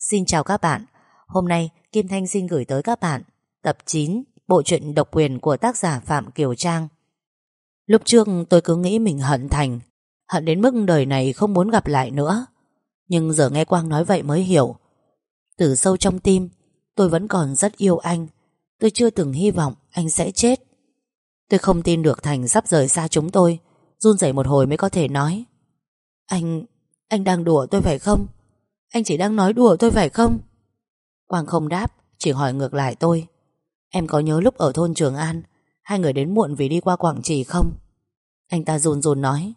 Xin chào các bạn. Hôm nay, Kim Thanh xin gửi tới các bạn Tập 9 Bộ truyện độc quyền của tác giả Phạm Kiều Trang. Lúc trước, tôi cứ nghĩ mình hận Thành, Hận đến mức đời này không muốn gặp lại nữa. Nhưng giờ nghe Quang nói vậy mới hiểu. Từ sâu trong tim, Tôi vẫn còn rất yêu anh. Tôi chưa từng hy vọng anh sẽ chết. Tôi không tin được Thành sắp rời xa chúng tôi, Run rẩy một hồi mới có thể nói. Anh... anh đang đùa tôi phải không? Anh chỉ đang nói đùa tôi phải không? Quang không đáp, Chỉ hỏi ngược lại tôi. Em có nhớ lúc ở thôn Trường An, Hai người đến muộn vì đi qua Quảng Trì không? Anh ta run run nói.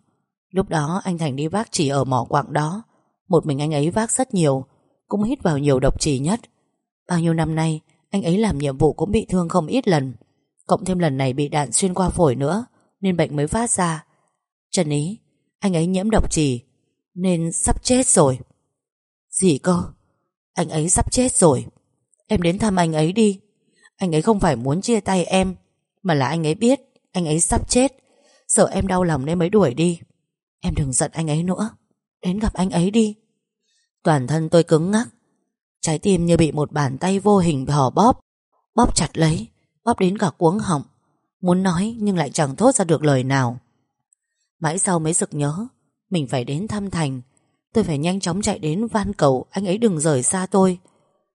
Lúc đó anh Thành đi vác chỉ ở mỏ quảng đó. Một mình anh ấy vác rất nhiều, Cũng hít vào nhiều độc trì nhất. Bao nhiêu năm nay, Anh ấy làm nhiệm vụ cũng bị thương không ít lần. Cộng thêm lần này bị đạn xuyên qua phổi nữa, Nên bệnh mới phát ra. Trần Ý, Anh ấy nhiễm độc trì, Nên sắp chết rồi. Gì cơ? Anh ấy sắp chết rồi. Em đến thăm anh ấy đi. Anh ấy không phải muốn chia tay em, Mà là anh ấy biết Anh ấy sắp chết. Sợ em đau lòng nên mới đuổi đi. Em đừng giận anh ấy nữa. Đến gặp anh ấy đi. Toàn thân tôi cứng ngắc. Trái tim như bị một bàn tay vô hình hò bóp. Bóp chặt lấy, Bóp đến cả cuống họng. Muốn nói nhưng lại chẳng thốt ra được lời nào. Mãi sau mới sực nhớ, Mình phải đến thăm Thành. Tôi phải nhanh chóng chạy đến van cầu, Anh ấy đừng rời xa tôi.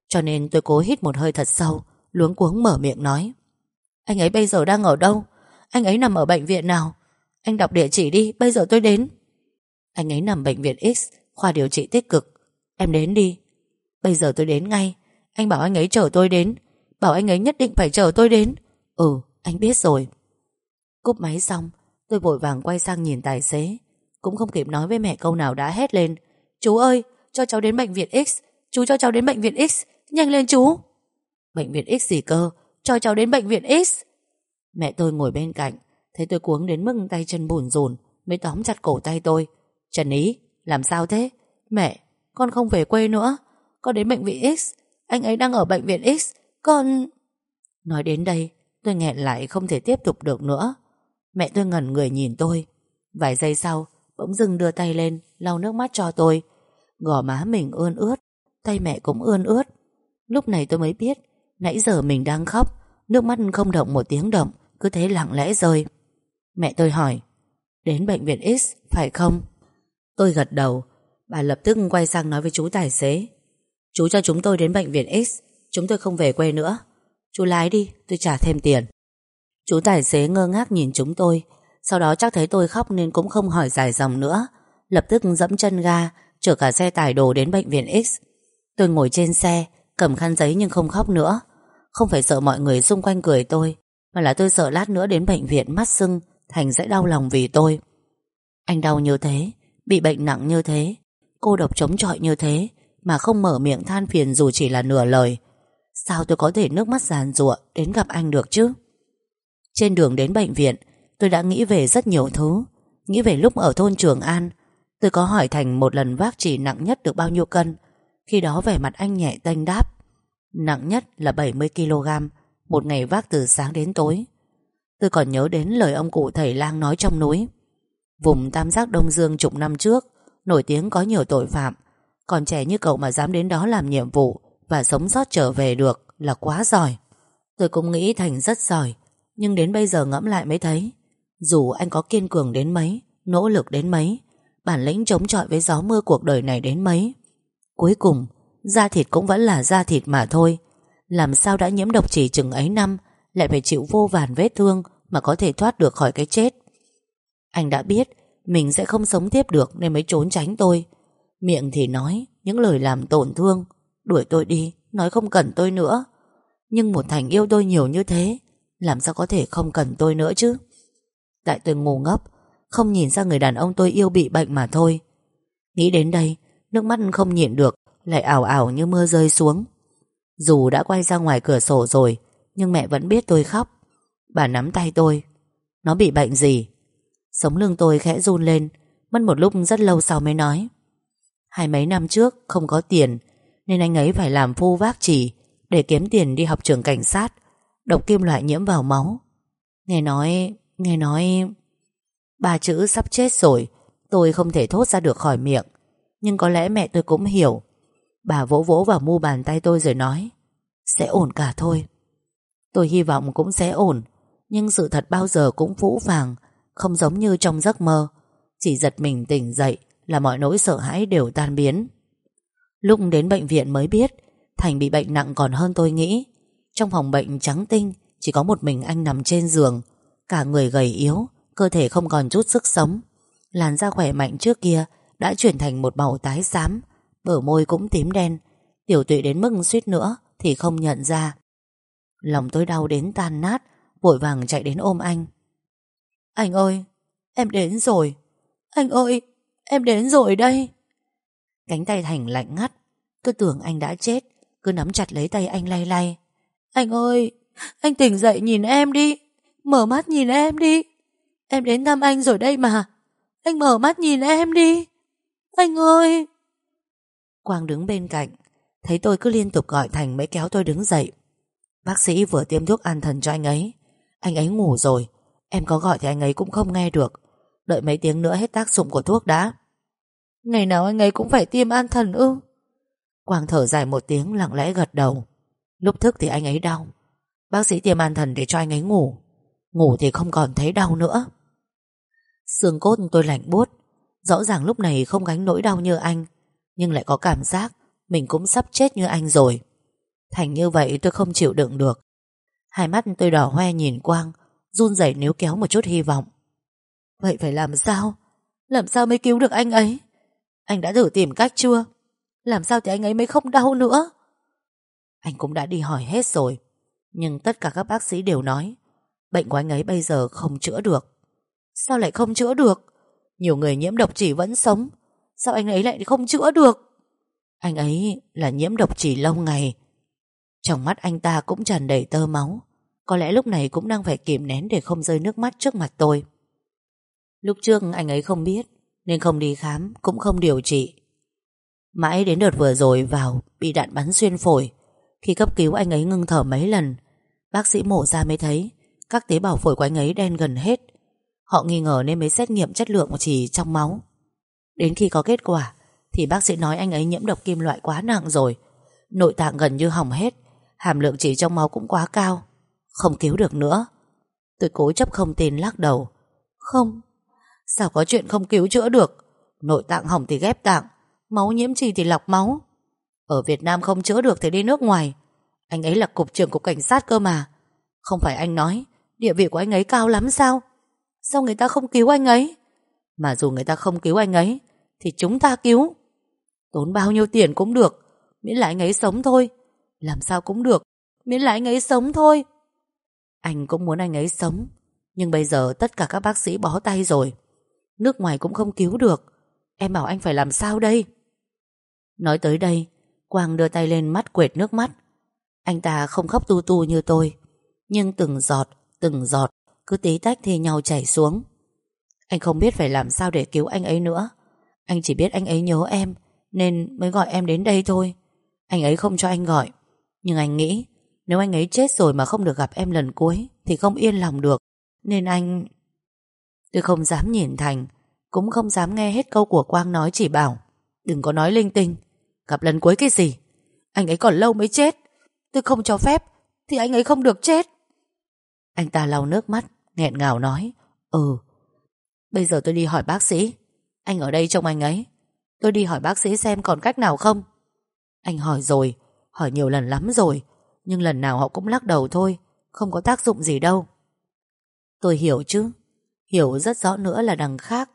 Cho nên tôi cố hít một hơi thật sâu, Luống cuống mở miệng nói. Anh ấy bây giờ đang ở đâu? Anh ấy nằm ở bệnh viện nào? Anh đọc địa chỉ đi, bây giờ tôi đến. Anh ấy nằm bệnh viện X, Khoa điều trị tích cực. Em đến đi. Bây giờ tôi đến ngay. Anh bảo anh ấy chờ tôi đến. Bảo anh ấy nhất định phải chờ tôi đến. Ừ anh biết rồi. Cúp máy xong, Tôi vội vàng quay sang nhìn tài xế. Cũng không kịp nói với mẹ câu nào đã hét lên. Chú ơi, cho cháu đến bệnh viện X, Chú cho cháu đến bệnh viện X, Nhanh lên chú. Bệnh viện X gì cơ? Cho cháu đến bệnh viện X. Mẹ tôi ngồi bên cạnh, Thấy tôi cuống đến mức tay chân bùn rùn, Mới tóm chặt cổ tay tôi. Trần Ý, làm sao thế? Mẹ, con không về quê nữa. Con đến bệnh viện X, Anh ấy đang ở bệnh viện X, Con Nói đến đây, tôi nghẹn lại không thể tiếp tục được nữa. Mẹ tôi ngẩn người nhìn tôi. Vài giây sau Bỗng dưng đưa tay lên, lau nước mắt cho tôi. Gò má mình ươn ướt, Tay mẹ cũng ươn ướt. Lúc này tôi mới biết, Nãy giờ mình đang khóc, Nước mắt không động một tiếng động, Cứ thế lặng lẽ rơi. Mẹ tôi hỏi, Đến bệnh viện X, phải không? Tôi gật đầu, Bà lập tức quay sang nói với chú tài xế, Chú cho chúng tôi đến bệnh viện X, Chúng tôi không về quê nữa. Chú lái đi, tôi trả thêm tiền. Chú tài xế ngơ ngác nhìn chúng tôi sau đó chắc thấy tôi khóc nên cũng không hỏi dài dòng nữa. Lập tức dẫm chân ga, Chở cả xe tải đồ đến bệnh viện X. Tôi ngồi trên xe, Cầm khăn giấy nhưng không khóc nữa. Không phải sợ mọi người xung quanh cười tôi, Mà là tôi sợ lát nữa đến bệnh viện mắt sưng, Thành sẽ đau lòng vì tôi. Anh đau như thế, Bị bệnh nặng như thế, Cô độc chống chọi như thế, Mà không mở miệng than phiền dù chỉ là nửa lời. Sao tôi có thể nước mắt giàn giụa Đến gặp anh được chứ? Trên đường đến bệnh viện Tôi đã nghĩ về rất nhiều thứ. Nghĩ về lúc ở thôn Trường An, Tôi có hỏi Thành một lần vác chỉ nặng nhất được bao nhiêu cân. Khi đó vẻ mặt anh nhẹ tênh đáp, Nặng nhất là 70kg Một ngày vác từ sáng đến tối. Tôi còn nhớ đến lời ông cụ thầy lang nói trong núi, Vùng Tam Giác Đông Dương chục năm trước, Nổi tiếng có nhiều tội phạm. Còn trẻ như cậu mà dám đến đó làm nhiệm vụ Và sống sót trở về được Là quá giỏi. Tôi cũng nghĩ Thành rất giỏi, Nhưng đến bây giờ ngẫm lại mới thấy dù anh có kiên cường đến mấy, Nỗ lực đến mấy, Bản lĩnh chống chọi với gió mưa cuộc đời này đến mấy. Cuối cùng, Da thịt cũng vẫn là da thịt mà thôi. Làm sao đã nhiễm độc chỉ chừng ấy năm, Lại phải chịu vô vàn vết thương Mà có thể thoát được khỏi cái chết. Anh đã biết, Mình sẽ không sống tiếp được Nên mới trốn tránh tôi. Miệng thì nói, những lời làm tổn thương. Đuổi tôi đi, Nói không cần tôi nữa. Nhưng một Thành yêu tôi nhiều như thế, Làm sao có thể không cần tôi nữa chứ? Tại tôi ngu ngốc. Không nhìn ra người đàn ông tôi yêu bị bệnh mà thôi. Nghĩ đến đây, Nước mắt không nhịn được, Lại ảo ảo như mưa rơi xuống. Dù đã quay ra ngoài cửa sổ rồi, Nhưng mẹ vẫn biết tôi khóc. Bà nắm tay tôi. Nó bị bệnh gì? Sống lưng tôi khẽ run lên, Mất một lúc rất lâu sau mới nói. Hai mấy năm trước không có tiền, Nên anh ấy phải làm phu vác chỉ Để kiếm tiền đi học trường cảnh sát, Độc kim loại nhiễm vào máu. Nghe nói Nghe nói Ba chữ sắp chết rồi, Tôi không thể thốt ra được khỏi miệng. Nhưng có lẽ mẹ tôi cũng hiểu. Bà vỗ vỗ vào mu bàn tay tôi rồi nói, Sẽ ổn cả thôi. Tôi hy vọng cũng sẽ ổn, Nhưng sự thật bao giờ cũng vũ vàng, Không giống như trong giấc mơ. Chỉ giật mình tỉnh dậy Là mọi nỗi sợ hãi đều tan biến. Lúc đến bệnh viện mới biết, Thành bị bệnh nặng còn hơn tôi nghĩ. Trong phòng bệnh trắng tinh, Chỉ có một mình anh nằm trên giường. Cả người gầy yếu, Cơ thể không còn chút sức sống. Làn da khỏe mạnh trước kia Đã chuyển thành một màu tái xám, Bờ môi cũng tím đen. Tiểu tụy đến mức suýt nữa Thì không nhận ra. Lòng tôi đau đến tan nát, Vội vàng chạy đến ôm anh. Anh ơi, Em đến rồi. Anh ơi, Em đến rồi đây. Cánh tay Thành lạnh ngắt. Tôi tưởng anh đã chết, Cứ nắm chặt lấy tay anh lay lay. Anh ơi, Anh tỉnh dậy nhìn em đi. Mở mắt nhìn em đi. Em đến thăm anh rồi đây mà. Anh mở mắt nhìn em đi. Anh ơi. Quang đứng bên cạnh Thấy tôi cứ liên tục gọi Thành mới kéo tôi đứng dậy. Bác sĩ vừa tiêm thuốc an thần cho anh ấy. Anh ấy ngủ rồi. Em có gọi thì anh ấy cũng không nghe được. Đợi mấy tiếng nữa hết tác dụng của thuốc đã. Ngày nào anh ấy cũng phải tiêm an thần ư? Quang thở dài một tiếng lặng lẽ gật đầu. Lúc thức thì anh ấy đau. Bác sĩ tiêm an thần để cho anh ấy ngủ Ngủ thì không còn thấy đau nữa. Xương cốt tôi lạnh buốt. Rõ ràng lúc này không gánh nỗi đau như anh, Nhưng lại có cảm giác Mình cũng sắp chết như anh rồi. Thành như vậy tôi không chịu đựng được. Hai mắt tôi đỏ hoe nhìn Quang, Run rẩy nếu kéo một chút hy vọng. Vậy phải làm sao? Làm sao mới cứu được anh ấy? Anh đã thử tìm cách chưa? Làm sao thì anh ấy mới không đau nữa? Anh cũng đã đi hỏi hết rồi, Nhưng tất cả các bác sĩ đều nói Bệnh của anh ấy bây giờ không chữa được. Sao lại không chữa được? Nhiều người nhiễm độc chỉ vẫn sống. Sao anh ấy lại không chữa được? Anh ấy là nhiễm độc chỉ lâu ngày. Trong mắt anh ta cũng tràn đầy tơ máu. Có lẽ lúc này cũng đang phải kìm nén Để không rơi nước mắt trước mặt tôi. Lúc trước anh ấy không biết, Nên không đi khám, Cũng không điều trị. Mãi đến đợt vừa rồi vào, Bị đạn bắn xuyên phổi. Khi cấp cứu anh ấy ngưng thở mấy lần, Bác sĩ mổ ra mới thấy. Các tế bào phổi của anh ấy đen gần hết. Họ nghi ngờ nên mới xét nghiệm chất lượng chỉ trong máu. Đến khi có kết quả, Thì bác sĩ nói anh ấy nhiễm độc kim loại quá nặng rồi. Nội tạng gần như hỏng hết, Hàm lượng chỉ trong máu cũng quá cao. Không cứu được nữa. Tôi cố chấp không tin lắc đầu. Không. Sao có chuyện không cứu chữa được? Nội tạng hỏng thì ghép tạng, Máu nhiễm trì thì lọc máu. Ở Việt Nam không chữa được thì đi nước ngoài. Anh ấy là cục trưởng cục cảnh sát cơ mà. Không phải anh nói Địa vị của anh ấy cao lắm sao? Sao người ta không cứu anh ấy? Mà dù người ta không cứu anh ấy, Thì chúng ta cứu. Tốn bao nhiêu tiền cũng được, Miễn là anh ấy sống thôi. Làm sao cũng được, Miễn là anh ấy sống thôi. Anh cũng muốn anh ấy sống, Nhưng bây giờ tất cả các bác sĩ bó tay rồi. Nước ngoài cũng không cứu được. Em bảo anh phải làm sao đây? Nói tới đây, Quang đưa tay lên mắt quệt nước mắt. Anh ta không khóc tu tu như tôi, Nhưng từng giọt Từng giọt, cứ tí tách thì nhau chảy xuống. Anh không biết phải làm sao để cứu anh ấy nữa. Anh chỉ biết anh ấy nhớ em, Nên mới gọi em đến đây thôi. Anh ấy không cho anh gọi. Nhưng anh nghĩ, Nếu anh ấy chết rồi mà không được gặp em lần cuối, Thì không yên lòng được. Nên anh Tôi không dám nhìn Thành, Cũng không dám nghe hết câu của Quang nói chỉ bảo, Đừng có nói linh tinh, Gặp lần cuối cái gì? Anh ấy còn lâu mới chết. Tôi không cho phép, Thì anh ấy không được chết. Anh ta lau nước mắt, nghẹn ngào nói Ừ. Bây giờ tôi đi hỏi bác sĩ. Anh ở đây trông anh ấy. Tôi đi hỏi bác sĩ xem còn cách nào không? Anh hỏi rồi, Hỏi nhiều lần lắm rồi, Nhưng lần nào họ cũng lắc đầu thôi, Không có tác dụng gì đâu. Tôi hiểu chứ. Hiểu rất rõ nữa là đằng khác.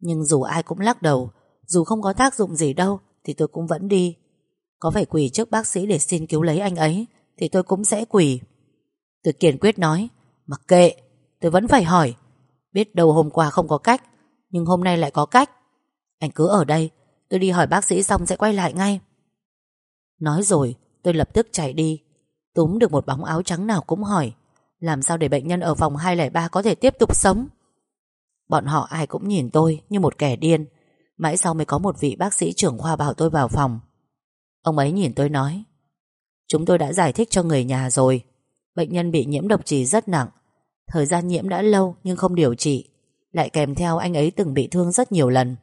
Nhưng dù ai cũng lắc đầu, Dù không có tác dụng gì đâu, Thì tôi cũng vẫn đi. Có phải quỳ trước bác sĩ để xin cứu lấy anh ấy, Thì tôi cũng sẽ quỳ. Tôi kiên quyết nói, Mặc kệ, Tôi vẫn phải hỏi. Biết đâu hôm qua không có cách, Nhưng hôm nay lại có cách. Anh cứ ở đây, Tôi đi hỏi bác sĩ xong sẽ quay lại ngay. Nói rồi, tôi lập tức chạy đi. Túm được một bóng áo trắng nào cũng hỏi, Làm sao để bệnh nhân ở phòng 203 có thể tiếp tục sống? Bọn họ ai cũng nhìn tôi như một kẻ điên. Mãi sau mới có một vị bác sĩ trưởng khoa bảo tôi vào phòng. Ông ấy nhìn tôi nói, Chúng tôi đã giải thích cho người nhà rồi. Bệnh nhân bị nhiễm độc trì rất nặng. Thời gian nhiễm đã lâu nhưng không điều trị, Lại kèm theo anh ấy từng bị thương rất nhiều lần.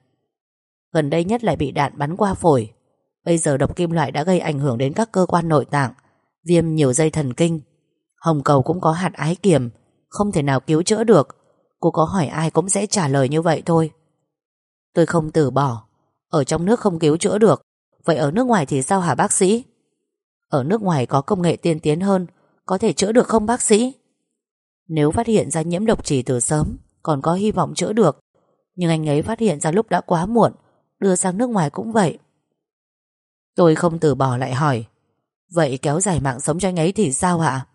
Gần đây nhất lại bị đạn bắn qua phổi. Bây giờ độc kim loại đã gây ảnh hưởng đến các cơ quan nội tạng, Viêm nhiều dây thần kinh. Hồng cầu cũng có hạt ái kiềm, Không thể nào cứu chữa được. Cô có hỏi ai cũng sẽ trả lời như vậy thôi. Tôi không từ bỏ. Ở trong nước không cứu chữa được. Vậy ở nước ngoài thì sao hả bác sĩ? Ở nước ngoài có công nghệ tiên tiến hơn có thể chữa được không, bác sĩ? Nếu phát hiện ra nhiễm độc trì từ sớm, Còn có hy vọng chữa được. Nhưng anh ấy phát hiện ra lúc đã quá muộn, Đưa sang nước ngoài cũng vậy. Tôi không từ bỏ lại hỏi, Vậy kéo dài mạng sống cho anh ấy thì sao ạ?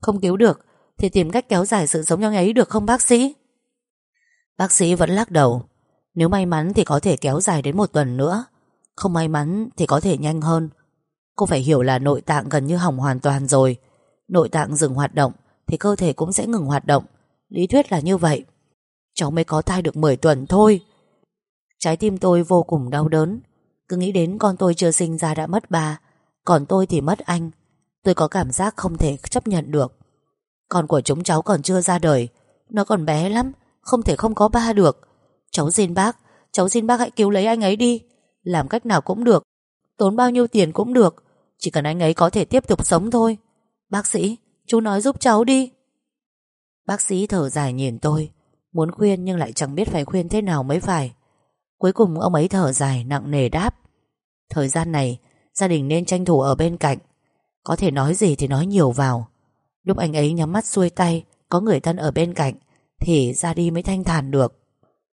Không cứu được, Thì tìm cách kéo dài sự sống cho anh ấy được không, bác sĩ? Bác sĩ vẫn lắc đầu, Nếu may mắn thì có thể kéo dài đến một tuần nữa, Không may mắn thì có thể nhanh hơn. Cô phải hiểu là nội tạng gần như hỏng hoàn toàn rồi Nội tạng dừng hoạt động Thì cơ thể cũng sẽ ngừng hoạt động. Lý thuyết là như vậy. Cháu mới có thai được 10 tuần thôi. Trái tim tôi vô cùng đau đớn. Cứ nghĩ đến con tôi chưa sinh ra đã mất ba, Còn tôi thì mất anh. Tôi có cảm giác không thể chấp nhận được. Con của chúng cháu còn chưa ra đời. Nó còn bé lắm, Không thể không có ba được. Cháu xin bác, Cháu xin bác hãy cứu lấy anh ấy đi. Làm cách nào cũng được, Tốn bao nhiêu tiền cũng được. Chỉ cần anh ấy có thể tiếp tục sống thôi. Bác sĩ, Chú nói giúp cháu đi. Bác sĩ thở dài nhìn tôi, Muốn khuyên nhưng lại chẳng biết phải khuyên thế nào mới phải. Cuối cùng ông ấy thở dài, nặng nề đáp. Thời gian này, Gia đình nên tranh thủ ở bên cạnh. Có thể nói gì thì nói nhiều vào. Lúc anh ấy nhắm mắt xuôi tay, Có người thân ở bên cạnh, Thì ra đi mới thanh thản được.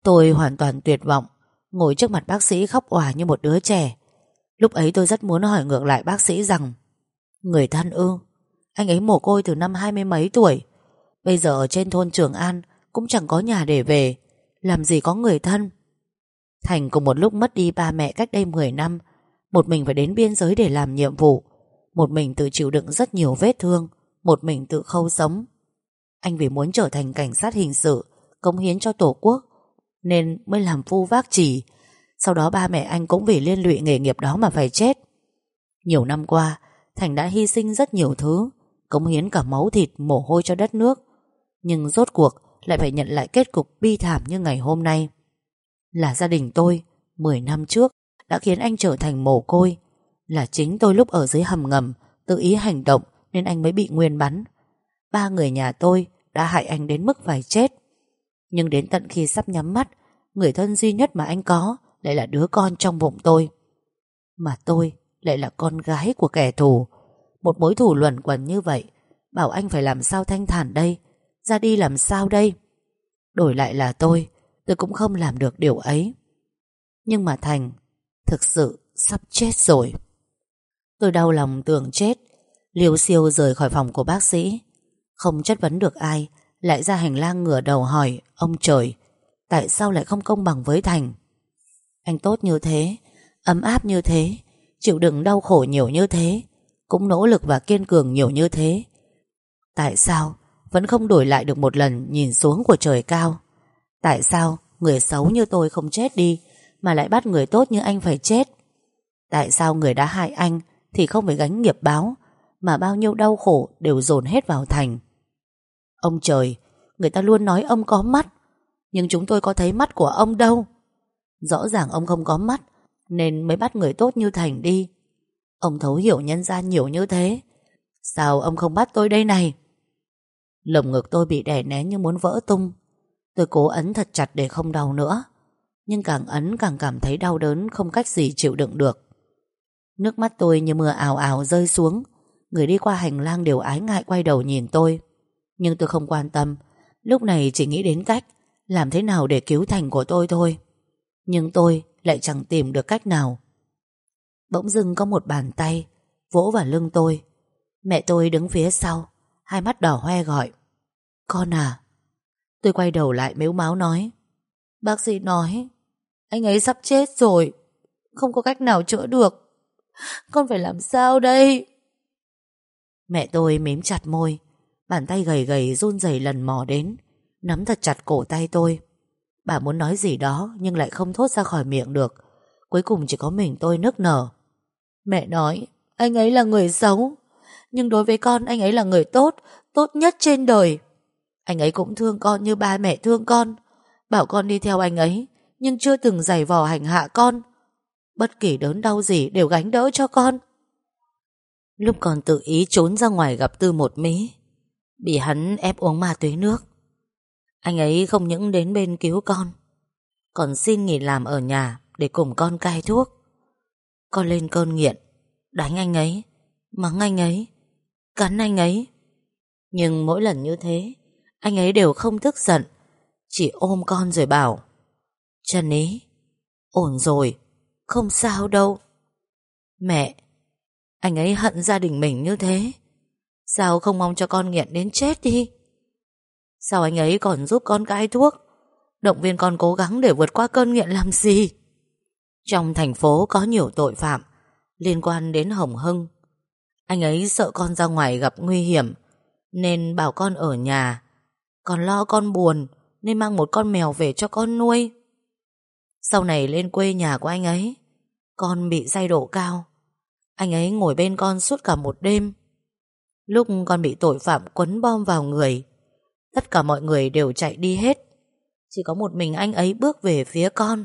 Tôi hoàn toàn tuyệt vọng, Ngồi trước mặt bác sĩ khóc òa như một đứa trẻ. Lúc ấy tôi rất muốn hỏi ngược lại bác sĩ rằng, Người thân ư? Anh ấy mồ côi từ năm hai mươi mấy tuổi. Bây giờ ở trên thôn Trường An, Cũng chẳng có nhà để về. Làm gì có người thân? Thành cùng một lúc mất đi ba mẹ cách đây 10 năm. Một mình phải đến biên giới để làm nhiệm vụ. Một mình tự chịu đựng rất nhiều vết thương. Một mình tự khâu sống. Anh vì muốn trở thành cảnh sát hình sự, Cống hiến cho tổ quốc, Nên mới làm phu vác chỉ Sau đó ba mẹ anh cũng vì liên lụy nghề nghiệp đó mà phải chết. Nhiều năm qua, Thành đã hy sinh rất nhiều thứ. Cống hiến cả máu thịt, mồ hôi cho đất nước. Nhưng rốt cuộc lại phải nhận lại kết cục bi thảm như ngày hôm nay. Là gia đình tôi 10 năm trước, đã khiến anh trở thành mồ côi. Là chính tôi lúc ở dưới hầm ngầm, Tự ý hành động Nên anh mới bị nguyên bắn. Ba người nhà tôi đã hại anh đến mức phải chết. Nhưng đến tận khi sắp nhắm mắt, Người thân duy nhất mà anh có Lại là đứa con trong bụng tôi. Mà tôi lại là con gái của kẻ thù. Một mối thủ luẩn quẩn như vậy, Bảo anh phải làm sao thanh thản đây? Ra đi làm sao đây? Đổi lại là tôi Tôi cũng không làm được điều ấy. Nhưng mà Thành, Thực sự sắp chết rồi. Tôi đau lòng tưởng chết, Liêu siêu rời khỏi phòng của bác sĩ. Không chất vấn được ai, Lại ra hành lang ngửa đầu hỏi, Ông trời, Tại sao lại không công bằng với Thành? Anh tốt như thế, Ấm áp như thế, Chịu đựng đau khổ nhiều như thế cũng nỗ lực và kiên cường nhiều như thế. Tại sao Vẫn không đổi lại được một lần Nhìn xuống của trời cao? Tại sao người xấu như tôi không chết đi Mà lại bắt người tốt như anh phải chết? Tại sao người đã hại anh Thì không phải gánh nghiệp báo Mà bao nhiêu đau khổ đều dồn hết vào Thành? Ông trời, Người ta luôn nói ông có mắt, Nhưng chúng tôi có thấy mắt của ông đâu. Rõ ràng ông không có mắt, Nên mới bắt người tốt như Thành đi. Ông thấu hiểu nhân gian nhiều như thế. Sao ông không bắt tôi đây này? Lồng ngực tôi bị đè nén như muốn vỡ tung. Tôi cố ấn thật chặt để không đau nữa. Nhưng càng ấn càng cảm thấy đau đớn, Không cách gì chịu đựng được. Nước mắt tôi như mưa ảo ảo rơi xuống. Người đi qua hành lang đều ái ngại quay đầu nhìn tôi. Nhưng tôi không quan tâm. Lúc này chỉ nghĩ đến cách, Làm thế nào để cứu thành của tôi thôi. Nhưng tôi lại chẳng tìm được cách nào. Bỗng dưng có một bàn tay, Vỗ vào lưng tôi. Mẹ tôi đứng phía sau, Hai mắt đỏ hoe gọi. Con à? Tôi quay đầu lại mếu máu nói. Bác sĩ nói, Anh ấy sắp chết rồi, Không có cách nào chữa được. Con phải làm sao đây? Mẹ tôi mím chặt môi, Bàn tay gầy gầy run rẩy lần mò đến, Nắm thật chặt cổ tay tôi. Bà muốn nói gì đó Nhưng lại không thốt ra khỏi miệng được. Cuối cùng chỉ có mình tôi nức nở. Mẹ nói, Anh ấy là người xấu. Nhưng đối với con, anh ấy là người tốt Tốt nhất trên đời. Anh ấy cũng thương con như ba mẹ thương con. Bảo con đi theo anh ấy, Nhưng chưa từng giày vò hành hạ con. Bất kỳ đớn đau gì đều gánh đỡ cho con. Lúc còn tự ý trốn ra ngoài gặp Tư một mí Bị hắn ép uống ma túy nước. Anh ấy không những đến bên cứu con, Còn xin nghỉ làm ở nhà Để cùng con cai thuốc. Con lên cơn nghiện. Đánh anh ấy. Mắng anh ấy. Cắn anh ấy. Nhưng mỗi lần như thế, Anh ấy đều không tức giận. Chỉ ôm con rồi bảo, Trần ý, Ổn rồi. Không sao đâu. Mẹ, Anh ấy hận gia đình mình như thế. Sao không mong cho con nghiện đến chết đi? Sao anh ấy còn giúp con cai thuốc? Động viên con cố gắng để vượt qua cơn nghiện làm gì? Trong thành phố có nhiều tội phạm Liên quan đến Hồng Hưng. Anh ấy sợ con ra ngoài gặp nguy hiểm, Nên bảo con ở nhà. Còn lo con buồn, Nên mang một con mèo về cho con nuôi. Sau này lên quê nhà của anh ấy, Con bị say độ cao. Anh ấy ngồi bên con suốt cả một đêm. Lúc con bị tội phạm quấn bom vào người, Tất cả mọi người đều chạy đi hết. Chỉ có một mình anh ấy bước về phía con.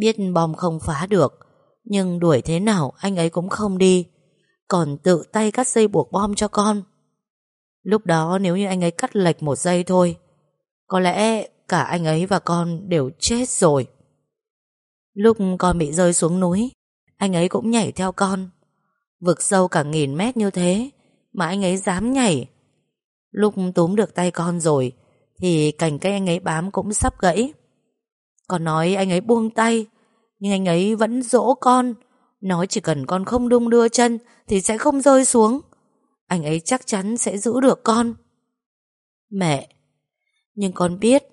Biết bom không phá được, Nhưng đuổi thế nào anh ấy cũng không đi, Còn tự tay cắt dây buộc bom cho con. Lúc đó nếu như anh ấy cắt lệch một giây thôi, Có lẽ cả anh ấy và con đều chết rồi. Lúc con bị rơi xuống núi, Anh ấy cũng nhảy theo con, Vực sâu cả nghìn mét như thế Mà anh ấy dám nhảy. Lúc túm được tay con rồi, Thì cành cây anh ấy bám cũng sắp gãy. Con nói anh ấy buông tay, Nhưng anh ấy vẫn dỗ con. Nói chỉ cần con không đung đưa chân Thì sẽ không rơi xuống. Anh ấy chắc chắn sẽ giữ được con. Mẹ, Nhưng con biết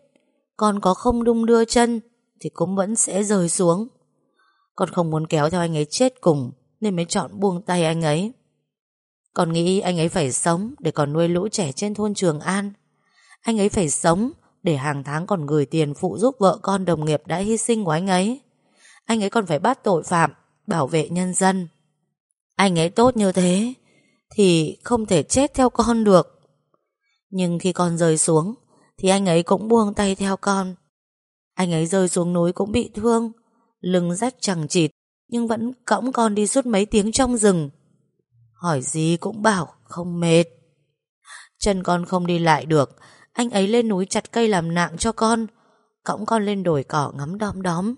Con có không đung đưa chân Thì cũng vẫn sẽ rơi xuống. Con không muốn kéo theo anh ấy chết cùng Nên mới chọn buông tay anh ấy. Con nghĩ anh ấy phải sống Để còn nuôi lũ trẻ trên thôn Trường An. Anh ấy phải sống để hàng tháng còn gửi tiền phụ giúp vợ con đồng nghiệp đã hy sinh của anh ấy. Anh ấy còn phải bắt tội phạm, Bảo vệ nhân dân. Anh ấy tốt như thế Thì không thể chết theo con được. Nhưng khi con rơi xuống, Thì anh ấy cũng buông tay theo con. Anh ấy rơi xuống núi cũng bị thương, Lưng rách chẳng chịt, Nhưng vẫn cõng con đi suốt mấy tiếng trong rừng. Hỏi gì cũng bảo không mệt. Chân con không đi lại được anh ấy lên núi chặt cây làm nạng cho con. Cõng con lên đồi cỏ ngắm đom đóm.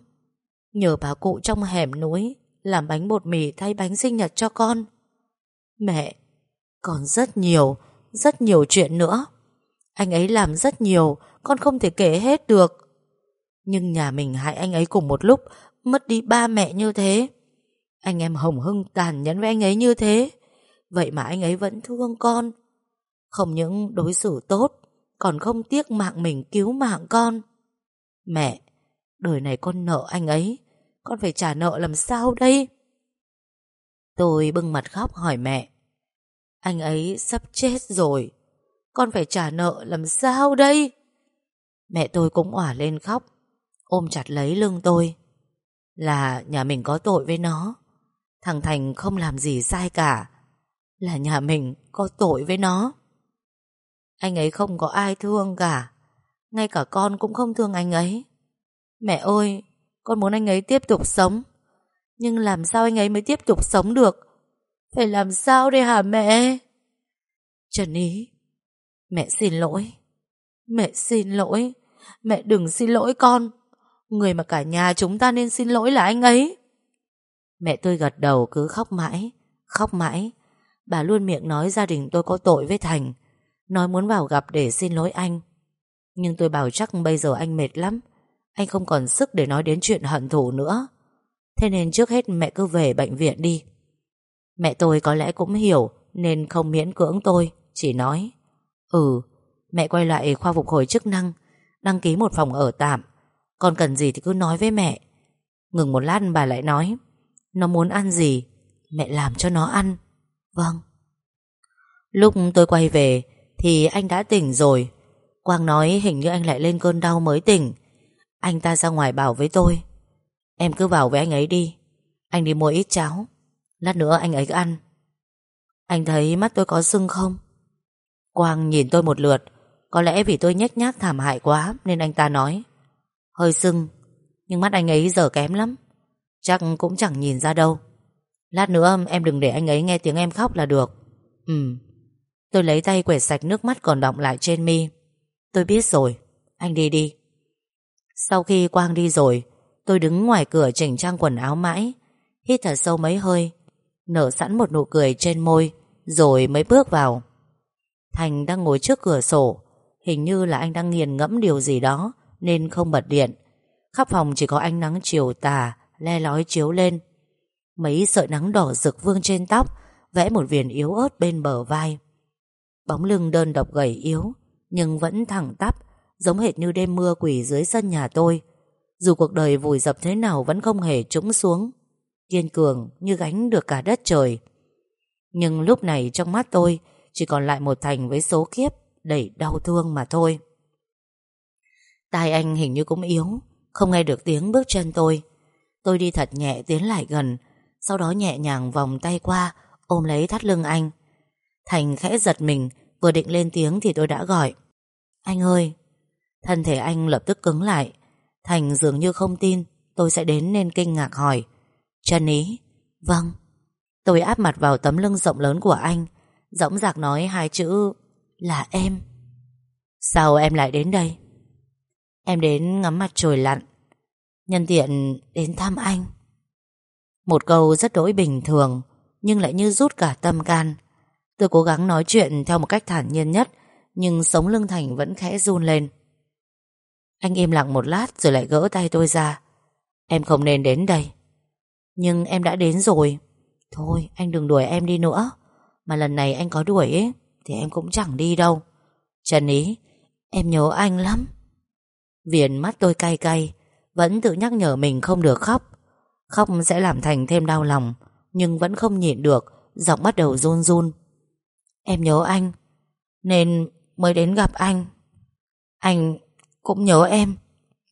Nhờ bà cụ trong hẻm núi Làm bánh bột mì thay bánh sinh nhật cho con. Mẹ, Còn rất nhiều Rất nhiều chuyện nữa. Anh ấy làm rất nhiều, Con không thể kể hết được. Nhưng nhà mình hại anh ấy cùng một lúc, Mất đi ba mẹ như thế. Anh em Hồng Hưng tàn nhẫn với anh ấy như thế. Vậy mà anh ấy vẫn thương con. Không những đối xử tốt còn không tiếc mạng mình cứu mạng con. Mẹ, Đời này con nợ anh ấy, Con phải trả nợ làm sao đây? Tôi bưng mặt khóc hỏi mẹ. Anh ấy sắp chết rồi, Con phải trả nợ làm sao đây? Mẹ tôi cũng òa lên khóc, Ôm chặt lấy lưng tôi. Là nhà mình có tội với nó, Thằng Thành không làm gì sai cả. Là nhà mình có tội với nó. Anh ấy không có ai thương cả. Ngay cả con cũng không thương anh ấy. Mẹ ơi, Con muốn anh ấy tiếp tục sống. Nhưng làm sao anh ấy mới tiếp tục sống được? Phải làm sao đây hả mẹ? Trần Ý, Mẹ xin lỗi. Mẹ xin lỗi. Mẹ đừng xin lỗi con. Người mà cả nhà chúng ta nên xin lỗi là anh ấy. Mẹ tôi gật đầu cứ khóc mãi Khóc mãi. Bà luôn miệng nói gia đình tôi có tội với Thành. Nói muốn vào gặp để xin lỗi anh. Nhưng tôi bảo chắc bây giờ anh mệt lắm. Anh không còn sức để nói đến chuyện hận thù nữa. Thế nên trước hết mẹ cứ về bệnh viện đi. Mẹ tôi có lẽ cũng hiểu Nên không miễn cưỡng tôi, Chỉ nói. Ừ Mẹ quay lại khoa phục hồi chức năng, Đăng ký một phòng ở tạm. Còn cần gì thì cứ nói với mẹ. Ngừng một lát bà lại nói, Nó muốn ăn gì? Mẹ làm cho nó ăn. Vâng. Lúc tôi quay về thì anh đã tỉnh rồi. Quang nói hình như anh lại lên cơn đau mới tỉnh. Anh ta ra ngoài bảo với tôi, Em cứ vào với anh ấy đi, Anh đi mua ít cháo, Lát nữa anh ấy ăn. Anh thấy mắt tôi có sưng không? Quang nhìn tôi một lượt, Có lẽ vì tôi nhếch nhác thảm hại quá Nên anh ta nói, Hơi sưng, Nhưng mắt anh ấy giờ kém lắm, Chắc cũng chẳng nhìn ra đâu. Lát nữa em đừng để anh ấy nghe tiếng em khóc là được. Ừ Tôi lấy tay quệt sạch nước mắt còn đọng lại trên mi. Tôi biết rồi. Anh đi đi. Sau khi Quang đi rồi, Tôi đứng ngoài cửa chỉnh trang quần áo mãi. Hít thật sâu mấy hơi, Nở sẵn một nụ cười trên môi, Rồi mới bước vào. Thành đang ngồi trước cửa sổ. Hình như là anh đang nghiền ngẫm điều gì đó, Nên không bật điện. Khắp phòng chỉ có ánh nắng chiều tà, Le lói chiếu lên. Mấy sợi nắng đỏ rực vương trên tóc, Vẽ một viền yếu ớt bên bờ vai. Bóng lưng đơn độc gầy yếu, Nhưng vẫn thẳng tắp, Giống hệt như đêm mưa quỷ dưới sân nhà tôi. Dù cuộc đời vùi dập thế nào Vẫn không hề trũng xuống, Kiên cường như gánh được cả đất trời. Nhưng lúc này trong mắt tôi Chỉ còn lại một thành với số kiếp, Đầy đau thương mà thôi. Tai anh hình như cũng yếu, Không nghe được tiếng bước chân tôi. Tôi đi thật nhẹ tiến lại gần, Sau đó nhẹ nhàng vòng tay qua, Ôm lấy thắt lưng anh. Thành khẽ giật mình, Vừa định lên tiếng thì tôi đã gọi. Anh ơi! Thân thể anh lập tức cứng lại. Thành dường như không tin, Tôi sẽ đến nên kinh ngạc hỏi. Trần ý? Vâng. Tôi áp mặt vào tấm lưng rộng lớn của anh Dõng dạc nói hai chữ Là em. Sao em lại đến đây? Em đến ngắm mặt trời lặn. Nhân tiện đến thăm anh. Một câu rất đỗi bình thường, Nhưng lại như rút cả tâm can. Tôi cố gắng nói chuyện theo một cách thản nhiên nhất, Nhưng sống lưng Thành vẫn khẽ run lên. Anh im lặng một lát Rồi lại gỡ tay tôi ra. Em không nên đến đây. Nhưng em đã đến rồi. Thôi, anh đừng đuổi em đi nữa. Mà lần này anh có đuổi ấy Thì em cũng chẳng đi đâu. Trần ý, Em nhớ anh lắm. Viền mắt tôi cay cay, Vẫn tự nhắc nhở mình không được khóc. Khóc sẽ làm Thành thêm đau lòng, Nhưng vẫn không nhịn được, Giọng bắt đầu run run. Em nhớ anh, Nên mới đến gặp anh. Anh cũng nhớ em,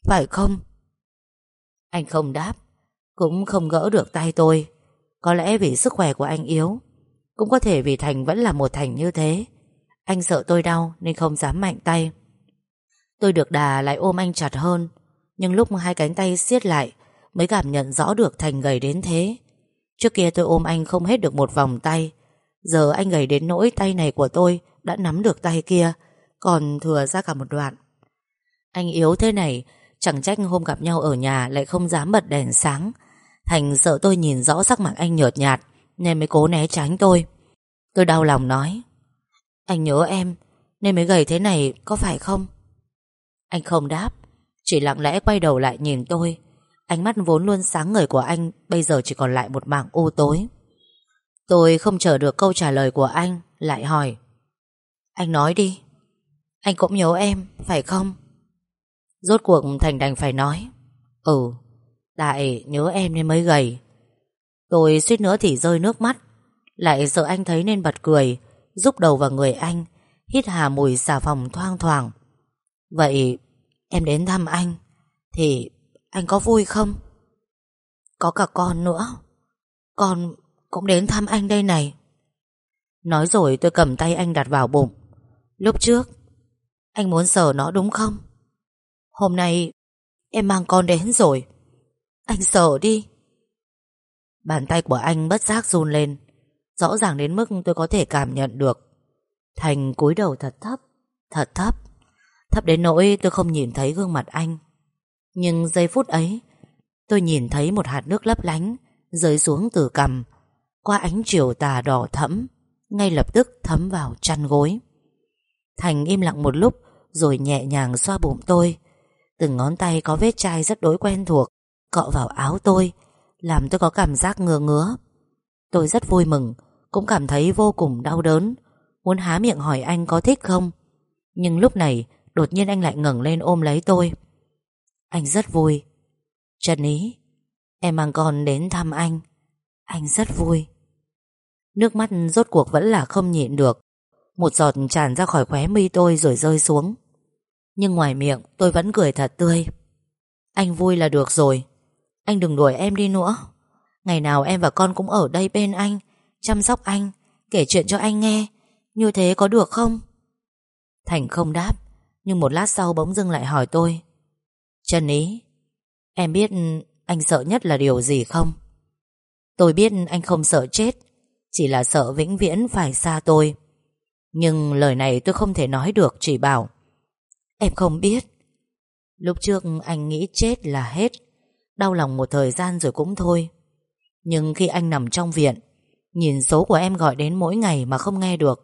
Phải không? Anh không đáp, Cũng không gỡ được tay tôi. Có lẽ vì sức khỏe của anh yếu, Cũng có thể vì Thành vẫn là một Thành như thế. Anh sợ tôi đau Nên không dám mạnh tay. Tôi được đà lại ôm anh chặt hơn, Nhưng lúc hai cánh tay siết lại Mới cảm nhận rõ được Thành gầy đến thế. Trước kia tôi ôm anh không hết được một vòng tay Giờ anh gầy đến nỗi tay này của tôi Đã nắm được tay kia, Còn thừa ra cả một đoạn. Anh yếu thế này, Chẳng trách hôm gặp nhau ở nhà Lại không dám bật đèn sáng. Thành sợ tôi nhìn rõ sắc mặt anh nhợt nhạt, Nên mới cố né tránh tôi. Tôi đau lòng nói, Anh nhớ em, Nên mới gầy thế này có phải không? Anh không đáp, Chỉ lặng lẽ quay đầu lại nhìn tôi. Ánh mắt vốn luôn sáng ngời của anh Bây giờ chỉ còn lại một mảng u tối. Tôi không chờ được câu trả lời của anh Lại hỏi. Anh nói đi. Anh cũng nhớ em, phải không? Rốt cuộc Thành đành phải nói. Ừ, tại nhớ em nên mới gầy. Tôi suýt nữa thì rơi nước mắt. Lại sợ anh thấy nên bật cười Rúc đầu vào người anh Hít hà mùi xà phòng thoang thoảng. Vậy em đến thăm anh Thì anh có vui không? Có cả con nữa. Con cũng đến thăm anh đây này. Nói rồi tôi cầm tay anh đặt vào bụng. Lúc trước, Anh muốn sờ nó đúng không? Hôm nay Em mang con đến rồi. Anh sờ đi. Bàn tay của anh bất giác run lên. Rõ ràng đến mức tôi có thể cảm nhận được. Thành cúi đầu thật thấp Thật thấp. Thấp đến nỗi tôi không nhìn thấy gương mặt anh. Nhưng giây phút ấy, Tôi nhìn thấy một hạt nước lấp lánh, Rơi xuống từ cằm qua ánh chiều tà đỏ thẫm, ngay lập tức thấm vào chăn gối. Thành im lặng một lúc, rồi nhẹ nhàng xoa bụng tôi. Từng ngón tay có vết chai rất đối quen thuộc, cọ vào áo tôi, làm tôi có cảm giác ngừa ngứa. Tôi rất vui mừng, cũng cảm thấy vô cùng đau đớn, muốn há miệng hỏi anh có thích không. Nhưng lúc này, đột nhiên anh lại ngẩng lên ôm lấy tôi. Anh rất vui. Trần ý, em mang con đến thăm anh. Anh rất vui. Nước mắt rốt cuộc vẫn là không nhịn được. Một giọt tràn ra khỏi khóe mi tôi rồi rơi xuống. Nhưng ngoài miệng, tôi vẫn cười thật tươi. Anh vui là được rồi. Anh đừng đuổi em đi nữa. Ngày nào em và con cũng ở đây bên anh, Chăm sóc anh, Kể chuyện cho anh nghe. Như thế có được không? Thành không đáp, Nhưng một lát sau bỗng dưng lại hỏi tôi. Trần ý, Em biết Anh sợ nhất là điều gì không? Tôi biết anh không sợ chết chỉ là sợ vĩnh viễn phải xa tôi. Nhưng lời này tôi không thể nói được, Chỉ bảo, Em không biết. Lúc trước anh nghĩ chết là hết, Đau lòng một thời gian rồi cũng thôi. Nhưng khi anh nằm trong viện, Nhìn số của em gọi đến mỗi ngày mà không nghe được,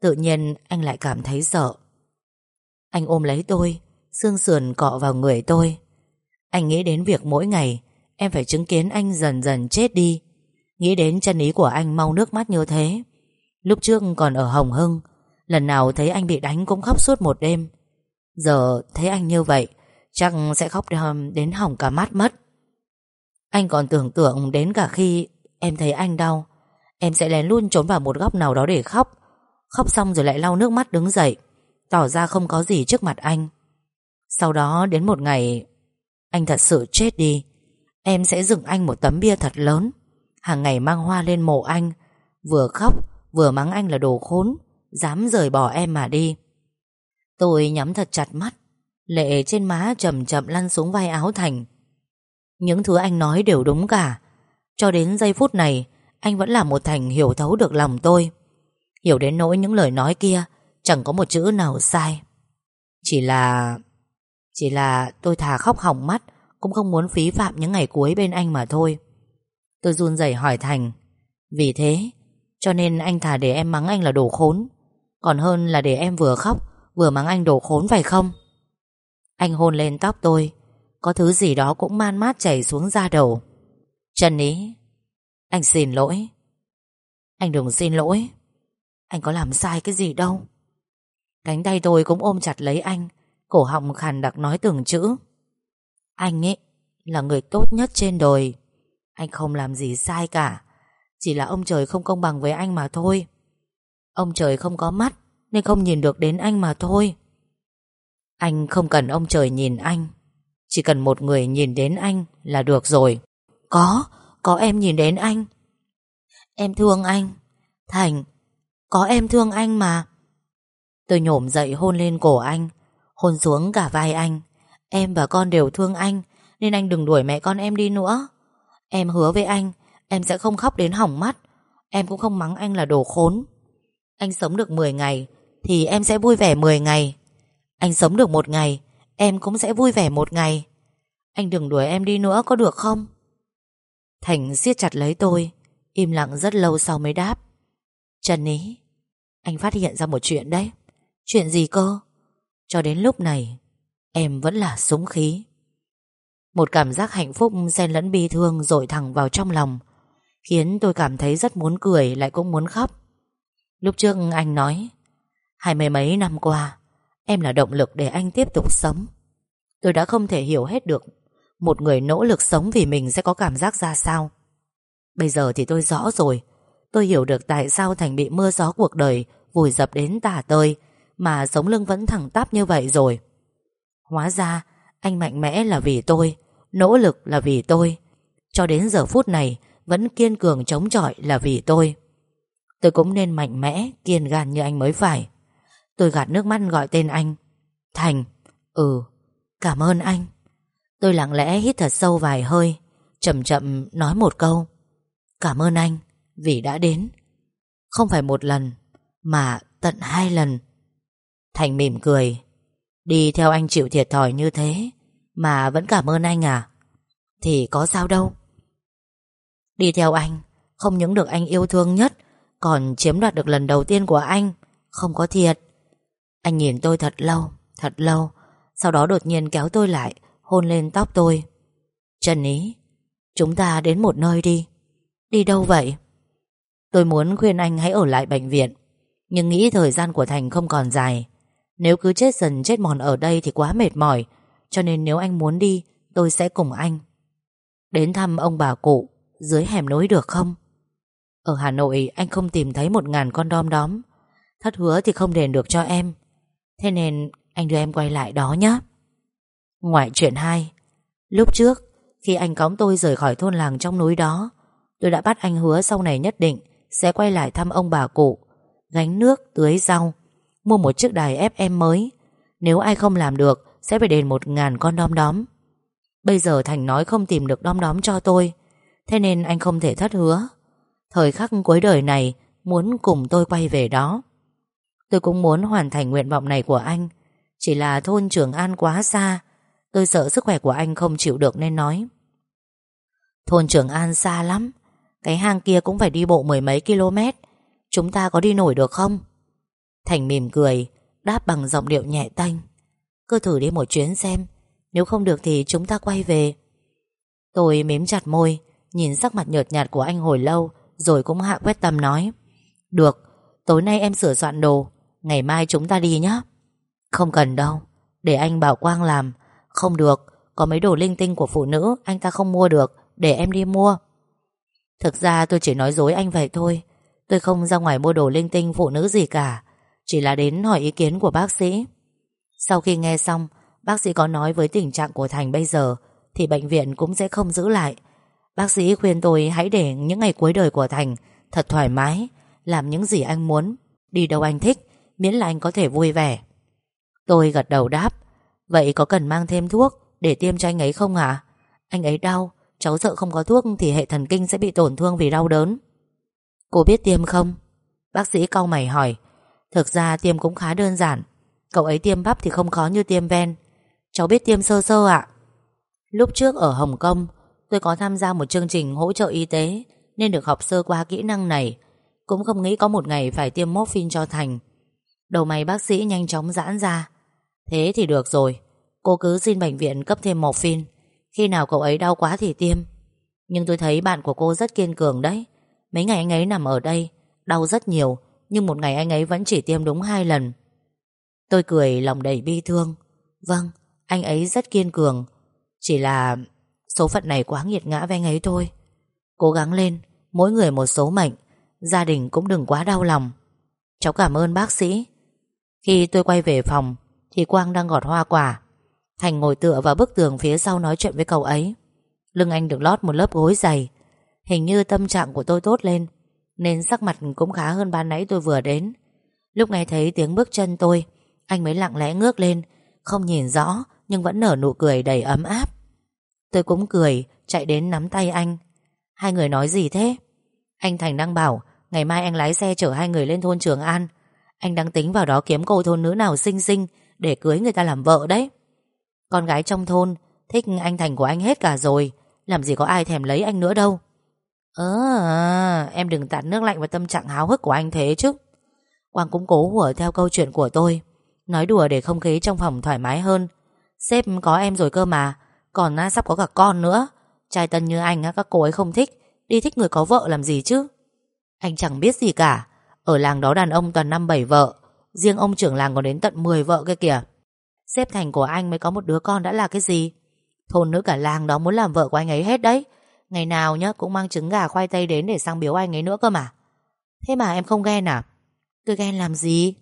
Tự nhiên anh lại cảm thấy sợ. Anh ôm lấy tôi, Xương sườn cọ vào người tôi. Anh nghĩ đến việc mỗi ngày Em phải chứng kiến anh dần dần chết đi Nghĩ đến chân ý của anh mau nước mắt như thế. Lúc trước còn ở Hồng Hưng, Lần nào thấy anh bị đánh cũng khóc suốt một đêm. Giờ thấy anh như vậy, Chắc sẽ khóc đến hỏng cả mắt mất. Anh còn tưởng tượng đến cả khi Em thấy anh đau. Em sẽ lén luôn trốn vào một góc nào đó để khóc. Khóc xong rồi lại lau nước mắt đứng dậy, Tỏ ra không có gì trước mặt anh. Sau đó đến một ngày, Anh thật sự chết đi. Em sẽ dựng anh một tấm bia thật lớn. Hàng ngày mang hoa lên mộ anh. Vừa khóc, vừa mắng anh là đồ khốn. Dám rời bỏ em mà đi. Tôi nhắm thật chặt mắt. Lệ trên má chậm chậm lăn xuống vai áo Thành. Những thứ anh nói đều đúng cả. Cho đến giây phút này, Anh vẫn là một Thành hiểu thấu được lòng tôi. Hiểu đến nỗi những lời nói kia, Chẳng có một chữ nào sai. Chỉ là Chỉ là tôi thà khóc hỏng mắt, Cũng không muốn phí phạm những ngày cuối bên anh mà thôi. Tôi run rẩy hỏi Thành. Vì thế, Cho nên anh thà để em mắng anh là đồ khốn. Còn hơn là để em vừa khóc, Vừa mắng anh đồ khốn phải không? Anh hôn lên tóc tôi. Có thứ gì đó cũng man mát chảy xuống da đầu. Trần ý, Anh xin lỗi. Anh đừng xin lỗi. Anh có làm sai cái gì đâu. Cánh tay tôi cũng ôm chặt lấy anh, Cổ họng khàn đặc nói từng chữ. Anh ấy Là người tốt nhất trên đời. Anh không làm gì sai cả. Chỉ là ông trời không công bằng với anh mà thôi. Ông trời không có mắt Nên không nhìn được đến anh mà thôi. Anh không cần ông trời nhìn anh. Chỉ cần một người nhìn đến anh Là được rồi. Có, có em nhìn đến anh. Em thương anh. Thành Có em thương anh mà. Tôi nhổm dậy hôn lên cổ anh Hôn xuống cả vai anh. Em và con đều thương anh Nên anh đừng đuổi mẹ con em đi nữa. Em hứa với anh, Em sẽ không khóc đến hỏng mắt. Em cũng không mắng anh là đồ khốn. Anh sống được 10 ngày, Thì em sẽ vui vẻ 10 ngày. Anh sống được một ngày, Em cũng sẽ vui vẻ một ngày. Anh đừng đuổi em đi nữa, có được không? Thành siết chặt lấy tôi, Im lặng rất lâu sau mới đáp. Trần ý, Anh phát hiện ra một chuyện đấy. Chuyện gì cơ? Cho đến lúc này, Em vẫn là súng khí. Một cảm giác hạnh phúc xen lẫn bi thương dội thẳng vào trong lòng, Khiến tôi cảm thấy rất muốn cười, Lại cũng muốn khóc. Lúc trước anh nói, Hai mươi mấy năm qua, Em là động lực để anh tiếp tục sống. Tôi đã không thể hiểu hết được Một người nỗ lực sống vì mình sẽ có cảm giác ra sao. Bây giờ thì tôi rõ rồi, Tôi hiểu được tại sao Thành bị mưa gió cuộc đời Vùi dập đến tả tơi mà sống lưng vẫn thẳng tắp như vậy rồi. Hóa ra, Anh mạnh mẽ là vì tôi Nỗ lực là vì tôi. Cho đến giờ phút này, Vẫn kiên cường chống chọi là vì tôi. Tôi cũng nên mạnh mẽ, Kiên gan như anh mới phải. Tôi gạt nước mắt gọi tên anh. Thành Ừ Cảm ơn anh. Tôi lặng lẽ hít thật sâu vài hơi, Chậm chậm nói một câu. Cảm ơn anh, Vì đã đến. Không phải một lần, Mà tận hai lần. Thành mỉm cười. Đi theo anh chịu thiệt thòi như thế. Mà vẫn cảm ơn anh à? Thì có sao đâu. Đi theo anh Không những được anh yêu thương nhất Còn chiếm đoạt được lần đầu tiên của anh Không có thiệt. Anh nhìn tôi thật lâu, thật lâu Sau đó đột nhiên kéo tôi lại Hôn lên tóc tôi. Trần ý Chúng ta đến một nơi đi. Đi đâu vậy? Tôi muốn khuyên anh hãy ở lại bệnh viện Nhưng nghĩ thời gian của Thành không còn dài. Nếu cứ chết dần chết mòn ở đây thì quá mệt mỏi cho nên nếu anh muốn đi Tôi sẽ cùng anh. Đến thăm ông bà cụ Dưới hẻm núi được không? Ở Hà Nội anh không tìm thấy một ngàn con đom đóm. Thất hứa thì không đền được cho em. Thế nên anh đưa em quay lại đó nhé. Ngoại chuyện hai. Lúc trước Khi anh cõng tôi rời khỏi thôn làng trong núi đó Tôi đã bắt anh hứa sau này nhất định Sẽ quay lại thăm ông bà cụ Gánh nước, tưới rau Mua một chiếc đài FM mới. Nếu ai không làm được sẽ phải đền một ngàn con đom đóm. Bây giờ Thành nói không tìm được đom đóm cho tôi, Thế nên anh không thể thất hứa. Thời khắc cuối đời này, Muốn cùng tôi quay về đó. Tôi cũng muốn hoàn thành nguyện vọng này của anh, Chỉ là thôn Trường An quá xa, Tôi sợ sức khỏe của anh không chịu được nên nói. Thôn Trường An xa lắm, Cái hang kia cũng phải đi bộ mười mấy km, Chúng ta có đi nổi được không? Thành mỉm cười, Đáp bằng giọng điệu nhẹ tênh cứ thử đi một chuyến xem. Nếu không được thì chúng ta quay về. Tôi mím chặt môi Nhìn sắc mặt nhợt nhạt của anh hồi lâu Rồi cũng hạ quyết tâm nói. Được, tối nay em sửa soạn đồ Ngày mai chúng ta đi nhé Không cần đâu Để anh bảo Quang làm. Không được, có mấy đồ linh tinh của phụ nữ Anh ta không mua được, để em đi mua. Thực ra tôi chỉ nói dối anh vậy thôi. Tôi không ra ngoài mua đồ linh tinh phụ nữ gì cả. Chỉ là đến hỏi ý kiến của bác sĩ. Sau khi nghe xong, Bác sĩ có nói với tình trạng của Thành bây giờ, Thì bệnh viện cũng sẽ không giữ lại. Bác sĩ khuyên tôi hãy để những ngày cuối đời của Thành Thật thoải mái, Làm những gì anh muốn, Đi đâu anh thích, Miễn là anh có thể vui vẻ. Tôi gật đầu đáp, Vậy có cần mang thêm thuốc Để tiêm cho anh ấy không hả Anh ấy đau, Cháu sợ không có thuốc thì hệ thần kinh sẽ bị tổn thương vì đau đớn. Cô biết tiêm không? Bác sĩ cau mày hỏi. Thực ra tiêm cũng khá đơn giản Cậu ấy tiêm bắp thì không khó như tiêm ven. Cháu biết tiêm sơ sơ ạ. Lúc trước ở Hồng Kông, Tôi có tham gia một chương trình hỗ trợ y tế, Nên được học sơ qua kỹ năng này. Cũng không nghĩ có một ngày phải tiêm morphine cho Thành. Đầu mày bác sĩ nhanh chóng giãn ra. Thế thì được rồi, Cô cứ xin bệnh viện cấp thêm morphine. Khi nào cậu ấy đau quá thì tiêm. Nhưng tôi thấy bạn của cô rất kiên cường đấy. Mấy ngày anh ấy nằm ở đây, Đau rất nhiều, Nhưng một ngày anh ấy vẫn chỉ tiêm đúng hai lần. Tôi cười lòng đầy bi thương. Vâng, anh ấy rất kiên cường. Chỉ là Số phận này quá nghiệt ngã với anh ấy thôi. Cố gắng lên Mỗi người một số mệnh. Gia đình cũng đừng quá đau lòng. Cháu cảm ơn bác sĩ. Khi tôi quay về phòng Thì Quang đang gọt hoa quả. Thành ngồi tựa vào bức tường phía sau nói chuyện với cậu ấy. Lưng anh được lót một lớp gối dày. Hình như tâm trạng của tôi tốt lên Nên sắc mặt cũng khá hơn ban nãy tôi vừa đến. Lúc nghe thấy tiếng bước chân tôi anh mới lặng lẽ ngước lên Không nhìn rõ Nhưng vẫn nở nụ cười đầy ấm áp. Tôi cũng cười Chạy đến nắm tay anh. Hai người nói gì thế? Anh Thành đang bảo Ngày mai anh lái xe chở hai người lên thôn Trường An. Anh đang tính vào đó kiếm cô thôn nữ nào xinh xinh Để cưới người ta làm vợ đấy. Con gái trong thôn Thích anh Thành của anh hết cả rồi Làm gì có ai thèm lấy anh nữa đâu. Ờ à, em đừng tạt nước lạnh vào tâm trạng háo hức của anh thế chứ. Quang cũng cố hùa theo câu chuyện của tôi. Nói đùa để không khí trong phòng thoải mái hơn. Sếp, có em rồi cơ mà. Còn à, sắp có cả con nữa. Trai tân như anh các cô ấy không thích. Đi thích người có vợ làm gì chứ? Anh chẳng biết gì cả. Ở làng đó đàn ông toàn năm bảy vợ. Riêng ông trưởng làng còn đến tận 10 vợ kia kìa. Sếp thành của anh mới có một đứa con đã là cái gì? Thôn nữ cả làng đó muốn làm vợ của anh ấy hết đấy. Ngày nào nhá, cũng mang trứng gà khoai tây đến để sang biếu anh ấy nữa cơ mà. Thế mà em không ghen à? Cứ ghen làm gì?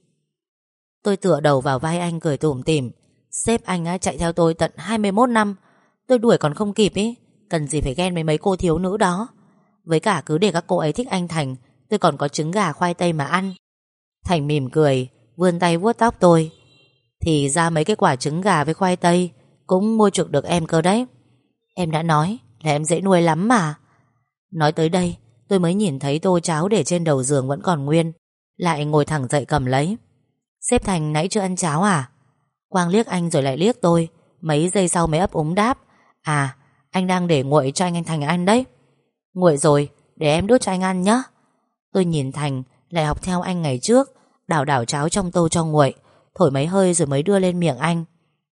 Tôi tựa đầu vào vai anh cười tủm tỉm. Sếp anh á, chạy theo tôi tận 21 năm. Tôi đuổi còn không kịp ý. Cần gì phải ghen với mấy cô thiếu nữ đó. Với cả cứ để các cô ấy thích anh Thành, Tôi còn có trứng gà khoai tây mà ăn. Thành mỉm cười, Vươn tay vuốt tóc tôi. Thì ra mấy cái quả trứng gà với khoai tây Cũng mua chuộc được em cơ đấy. Em đã nói là em dễ nuôi lắm mà. Nói tới đây, Tôi mới nhìn thấy tô cháo để trên đầu giường vẫn còn nguyên. Lại ngồi thẳng dậy cầm lấy. Xếp Thành nãy chưa ăn cháo à? Quang liếc anh rồi lại liếc tôi. Mấy giây sau mới ấp úng đáp. À anh đang để nguội cho anh anh Thành ăn đấy. Nguội rồi, Để em đốt cho anh ăn nhé Tôi nhìn Thành, lại học theo anh ngày trước. Đảo đảo cháo trong tô cho nguội. Thổi mấy hơi rồi mới đưa lên miệng anh.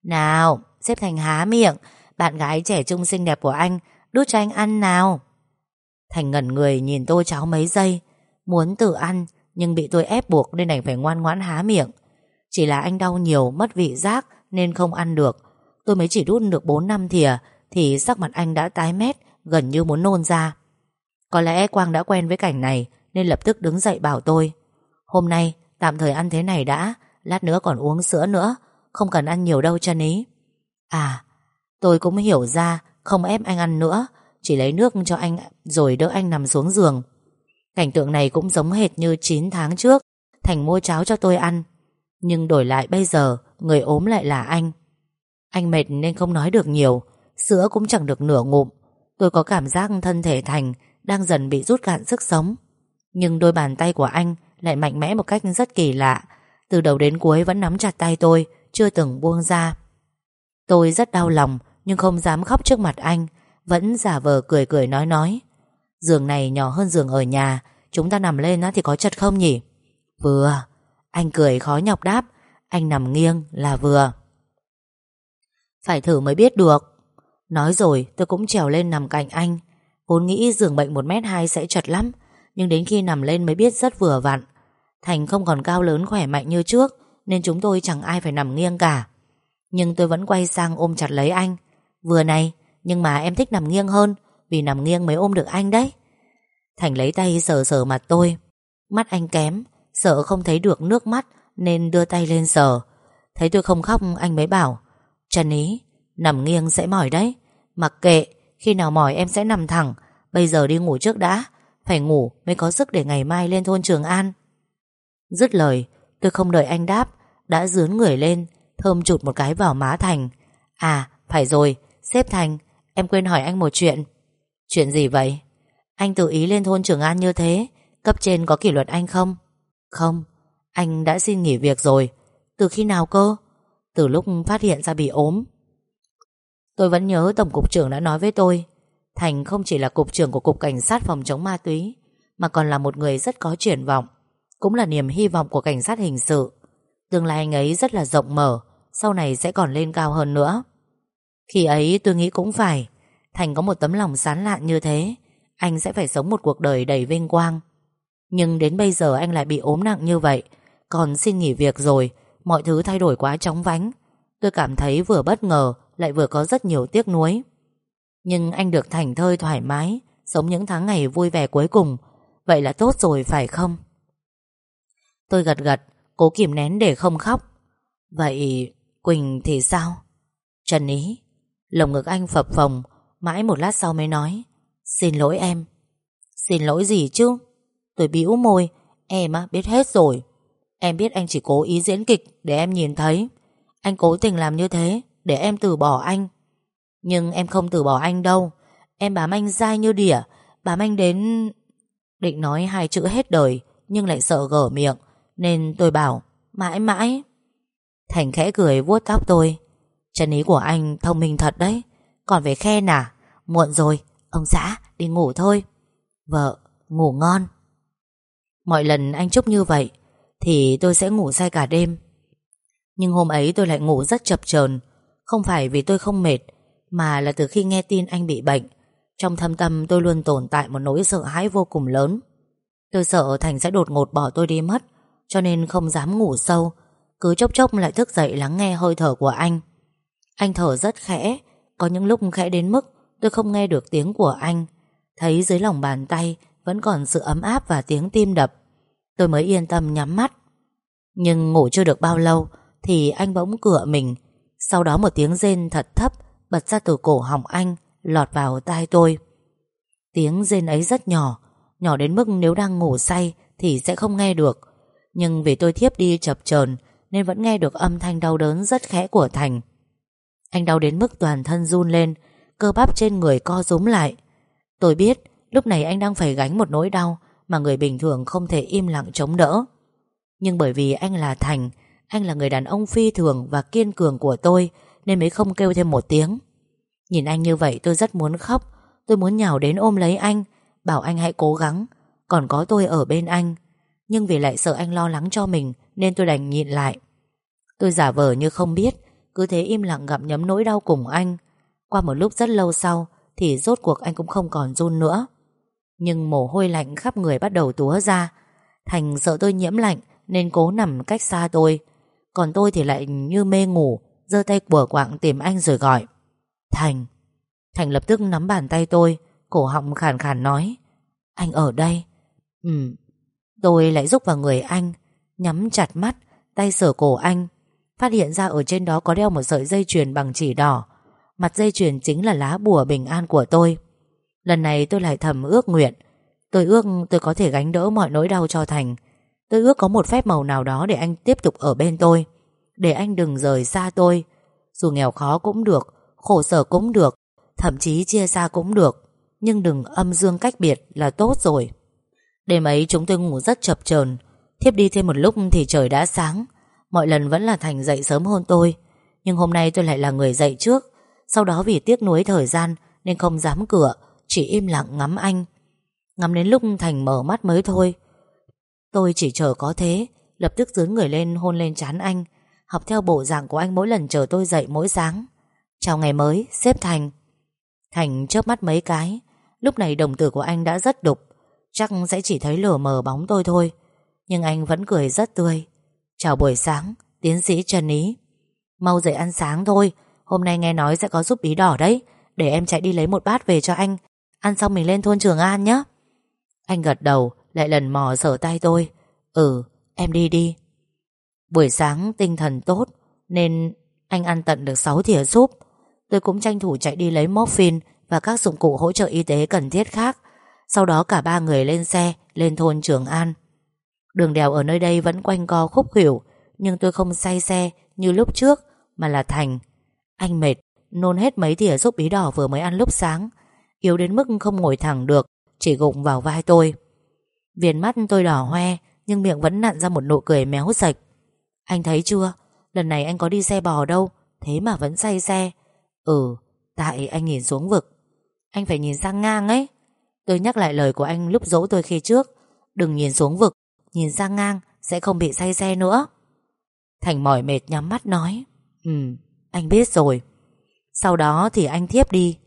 Nào xếp Thành há miệng. Bạn gái trẻ trung xinh đẹp của anh, Đút cho anh ăn nào. Thành ngẩn người nhìn tô cháo mấy giây. Muốn tự ăn, Nhưng bị tôi ép buộc nên đành phải ngoan ngoãn há miệng. Chỉ là anh đau nhiều, Mất vị giác, nên không ăn được. Tôi mới chỉ đút được 4 năm thìa, Thì sắc mặt anh đã tái mét, Gần như muốn nôn ra. Có lẽ Quang đã quen với cảnh này, Nên lập tức đứng dậy bảo tôi, Hôm nay, tạm thời ăn thế này đã, Lát nữa còn uống sữa nữa, Không cần ăn nhiều đâu chân ý. À tôi cũng hiểu ra, Không ép anh ăn nữa, Chỉ lấy nước cho anh, rồi đỡ anh nằm xuống giường. Cảnh tượng này cũng giống hệt như 9 tháng trước, Thành mua cháo cho tôi ăn nhưng đổi lại bây giờ, Người ốm lại là anh. Anh mệt nên không nói được nhiều, Sữa cũng chẳng được nửa ngụm. Tôi có cảm giác thân thể Thành Đang dần bị rút cạn sức sống. Nhưng đôi bàn tay của anh Lại mạnh mẽ một cách rất kỳ lạ. Từ đầu đến cuối vẫn nắm chặt tay tôi, Chưa từng buông ra. Tôi rất đau lòng, Nhưng không dám khóc trước mặt anh, Vẫn giả vờ cười cười nói nói. Giường này nhỏ hơn giường ở nhà, Chúng ta nằm lên thì có chật không nhỉ? Vừa. Anh cười khó nhọc đáp, Anh nằm nghiêng là vừa. Phải thử mới biết được. Nói rồi, tôi cũng trèo lên nằm cạnh anh. Vốn nghĩ giường bệnh 1m2 sẽ chật lắm, Nhưng đến khi nằm lên mới biết rất vừa vặn. Thành không còn cao lớn khỏe mạnh như trước, Nên chúng tôi chẳng ai phải nằm nghiêng cả. Nhưng tôi vẫn quay sang ôm chặt lấy anh. Vừa này, Nhưng mà em thích nằm nghiêng hơn, Vì nằm nghiêng mới ôm được anh đấy. Thành lấy tay sờ sờ mặt tôi. Mắt anh kém Sợ không thấy được nước mắt, Nên đưa tay lên sờ. Thấy tôi không khóc, anh mới bảo, Trần ý, Nằm nghiêng sẽ mỏi đấy. Mặc kệ, Khi nào mỏi em sẽ nằm thẳng. Bây giờ đi ngủ trước đã, Phải ngủ mới có sức để ngày mai lên thôn Trường An. Dứt lời, Tôi không đợi anh đáp, Đã dướn người lên, Thơm chụt một cái vào má Thành. À phải rồi Xếp Thành, Em quên hỏi anh một chuyện. Chuyện gì vậy? Anh tự ý lên thôn Trường An như thế, Cấp trên có kỷ luật anh không? Không, Anh đã xin nghỉ việc rồi. Từ khi nào cơ? Từ lúc phát hiện ra bị ốm. Tôi vẫn nhớ Tổng cục trưởng đã nói với tôi, Thành không chỉ là cục trưởng của Cục Cảnh sát phòng chống ma túy, Mà còn là một người rất có triển vọng, Cũng là niềm hy vọng của cảnh sát hình sự. Tương lai anh ấy rất là rộng mở, Sau này sẽ còn lên cao hơn nữa. Khi ấy tôi nghĩ cũng phải, Thành có một tấm lòng sán lạn như thế, Anh sẽ phải sống một cuộc đời đầy vinh quang. Nhưng đến bây giờ anh lại bị ốm nặng như vậy Còn xin nghỉ việc rồi Mọi thứ thay đổi quá chóng vánh Tôi cảm thấy vừa bất ngờ lại vừa có rất nhiều tiếc nuối. Nhưng anh được thành thơi thoải mái, sống những tháng ngày vui vẻ cuối cùng, vậy là tốt rồi phải không? Tôi gật gật, cố kìm nén để không khóc. Vậy Quỳnh thì sao? Trần ý, lồng ngực anh phập phồng, mãi một lát sau mới nói, xin lỗi em. Xin lỗi gì chứ? Tôi bĩu môi, em á biết hết rồi. Em biết anh chỉ cố ý diễn kịch để em nhìn thấy. Anh cố tình làm như thế để em từ bỏ anh. Nhưng em không từ bỏ anh đâu. Em bám anh dai như đỉa, bám anh đến... Định nói hai chữ hết đời, nhưng lại sợ gở miệng, nên tôi bảo, mãi mãi. Thành khẽ cười vuốt tóc tôi. Chân ý của anh thông minh thật đấy, còn về khen à? Muộn rồi, ông xã, đi ngủ thôi. Vợ, ngủ ngon. Mọi lần anh chúc như vậy, thì tôi sẽ ngủ say cả đêm. Nhưng hôm ấy tôi lại ngủ rất chập chờn. Không phải vì tôi không mệt Mà là từ khi nghe tin anh bị bệnh Trong thâm tâm tôi luôn tồn tại Một nỗi sợ hãi vô cùng lớn. Tôi sợ Thành sẽ đột ngột bỏ tôi đi mất Cho nên không dám ngủ sâu Cứ chốc chốc lại thức dậy lắng nghe hơi thở của anh. Anh thở rất khẽ Có những lúc khẽ đến mức Tôi không nghe được tiếng của anh. Thấy dưới lòng bàn tay vẫn còn sự ấm áp và tiếng tim đập Tôi mới yên tâm nhắm mắt Nhưng ngủ chưa được bao lâu Thì anh bỗng cửa mình sau đó một tiếng rên thật thấp bật ra từ cổ họng anh, lọt vào tai tôi. Tiếng rên ấy rất nhỏ, nhỏ đến mức nếu đang ngủ say thì sẽ không nghe được. Nhưng vì tôi thiếp đi chập chờn nên vẫn nghe được âm thanh đau đớn rất khẽ của Thành. Anh đau đến mức toàn thân run lên, cơ bắp trên người co rúm lại. Tôi biết lúc này anh đang phải gánh một nỗi đau mà người bình thường không thể im lặng chống đỡ. Nhưng bởi vì anh là Thành, anh là người đàn ông phi thường và kiên cường của tôi, Nên mới không kêu thêm một tiếng. Nhìn anh như vậy tôi rất muốn khóc, Tôi muốn nhào đến ôm lấy anh, Bảo anh hãy cố gắng, Còn có tôi ở bên anh. Nhưng vì lại sợ anh lo lắng cho mình Nên tôi đành nhịn lại. Tôi giả vờ như không biết, Cứ thế im lặng gặm nhấm nỗi đau cùng anh. Qua một lúc rất lâu sau Thì rốt cuộc anh cũng không còn run nữa. Nhưng mồ hôi lạnh khắp người bắt đầu túa ra. Thành sợ tôi nhiễm lạnh, Nên cố nằm cách xa tôi. Còn tôi thì lại như mê ngủ, giơ tay bừa quạng tìm anh rồi gọi. Thành. Thành lập tức nắm bàn tay tôi, Cổ họng khàn khàn nói. Anh ở đây. Ừ. Tôi lại rúc vào người anh, Nhắm chặt mắt, Tay sờ cổ anh. Phát hiện ra ở trên đó có đeo một sợi dây chuyền bằng chỉ đỏ. Mặt dây chuyền chính là lá bùa bình an của tôi. Lần này tôi lại thầm ước nguyện. Tôi ước tôi có thể gánh đỡ mọi nỗi đau cho Thành. Tôi ước có một phép màu nào đó để anh tiếp tục ở bên tôi. Để anh đừng rời xa tôi. Dù nghèo khó cũng được, Khổ sở cũng được, Thậm chí chia xa cũng được. Nhưng đừng âm dương cách biệt là tốt rồi. Đêm ấy chúng tôi ngủ rất chập chờn. Thiếp đi thêm một lúc thì trời đã sáng. Mọi lần vẫn là Thành dậy sớm hơn tôi. Nhưng hôm nay tôi lại là người dậy trước. Sau đó vì tiếc nuối thời gian Nên không dám cửa. Chỉ im lặng ngắm anh. Ngắm đến lúc Thành mở mắt mới thôi. Tôi chỉ chờ có thế Lập tức dướn người lên hôn lên chán anh Học theo bộ dạng của anh mỗi lần chờ tôi dậy mỗi sáng. Chào ngày mới, xếp Thành. Thành chớp mắt mấy cái. Lúc này đồng tử của anh đã rất đục. Chắc sẽ chỉ thấy lửa mờ bóng tôi thôi. Nhưng anh vẫn cười rất tươi. Chào buổi sáng Tiến sĩ Trần Ý Mau dậy ăn sáng thôi. Hôm nay nghe nói sẽ có giúp bí đỏ đấy. Để em chạy đi lấy một bát về cho anh. Ăn xong mình lên thôn Trường An nhé Anh gật đầu Lại lần mò sở tay tôi. Ừ em đi đi. Buổi sáng tinh thần tốt Nên anh ăn tận được 6 thìa súp. Tôi cũng tranh thủ chạy đi lấy morphine Và các dụng cụ hỗ trợ y tế cần thiết khác. Sau đó cả ba người lên xe Lên thôn Trường An. Đường đèo ở nơi đây vẫn quanh co khúc khỉu Nhưng tôi không say xe như lúc trước Mà là Thành. Anh mệt, nôn hết mấy thìa súp bí đỏ vừa mới ăn lúc sáng. Yếu đến mức không ngồi thẳng được, Chỉ gục vào vai tôi. Viền mắt tôi đỏ hoe, Nhưng miệng vẫn nặn ra một nụ cười méo sạch. Anh thấy chưa? Lần này anh có đi xe bò đâu, Thế mà vẫn say xe. Ừ Tại anh nhìn xuống vực. Anh phải nhìn sang ngang ấy. Tôi nhắc lại lời của anh lúc dỗ tôi khi trước. Đừng nhìn xuống vực, Nhìn sang ngang sẽ không bị say xe nữa. Thành mỏi mệt nhắm mắt nói. Ừ anh biết rồi. Sau đó thì anh thiếp đi.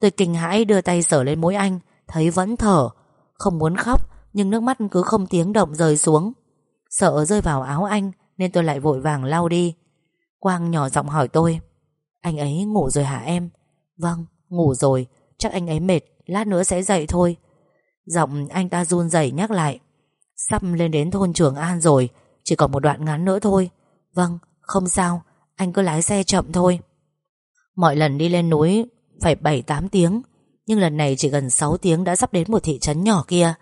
Tôi kinh hãi đưa tay sờ lên mũi anh, Thấy vẫn thở. Không muốn khóc, nhưng nước mắt cứ không tiếng động rơi xuống. Sợ rơi vào áo anh, Nên tôi lại vội vàng lau đi. Quang nhỏ giọng hỏi tôi, Anh ấy ngủ rồi hả em? Vâng ngủ rồi. Chắc anh ấy mệt, Lát nữa sẽ dậy thôi. Giọng anh ta run rẩy nhắc lại, Sắp lên đến thôn Trường An rồi, Chỉ còn một đoạn ngắn nữa thôi. Vâng không sao, Anh cứ lái xe chậm thôi. Mọi lần đi lên núi phải 7-8 tiếng. Nhưng lần này chỉ gần 6 tiếng đã sắp đến một thị trấn nhỏ kia.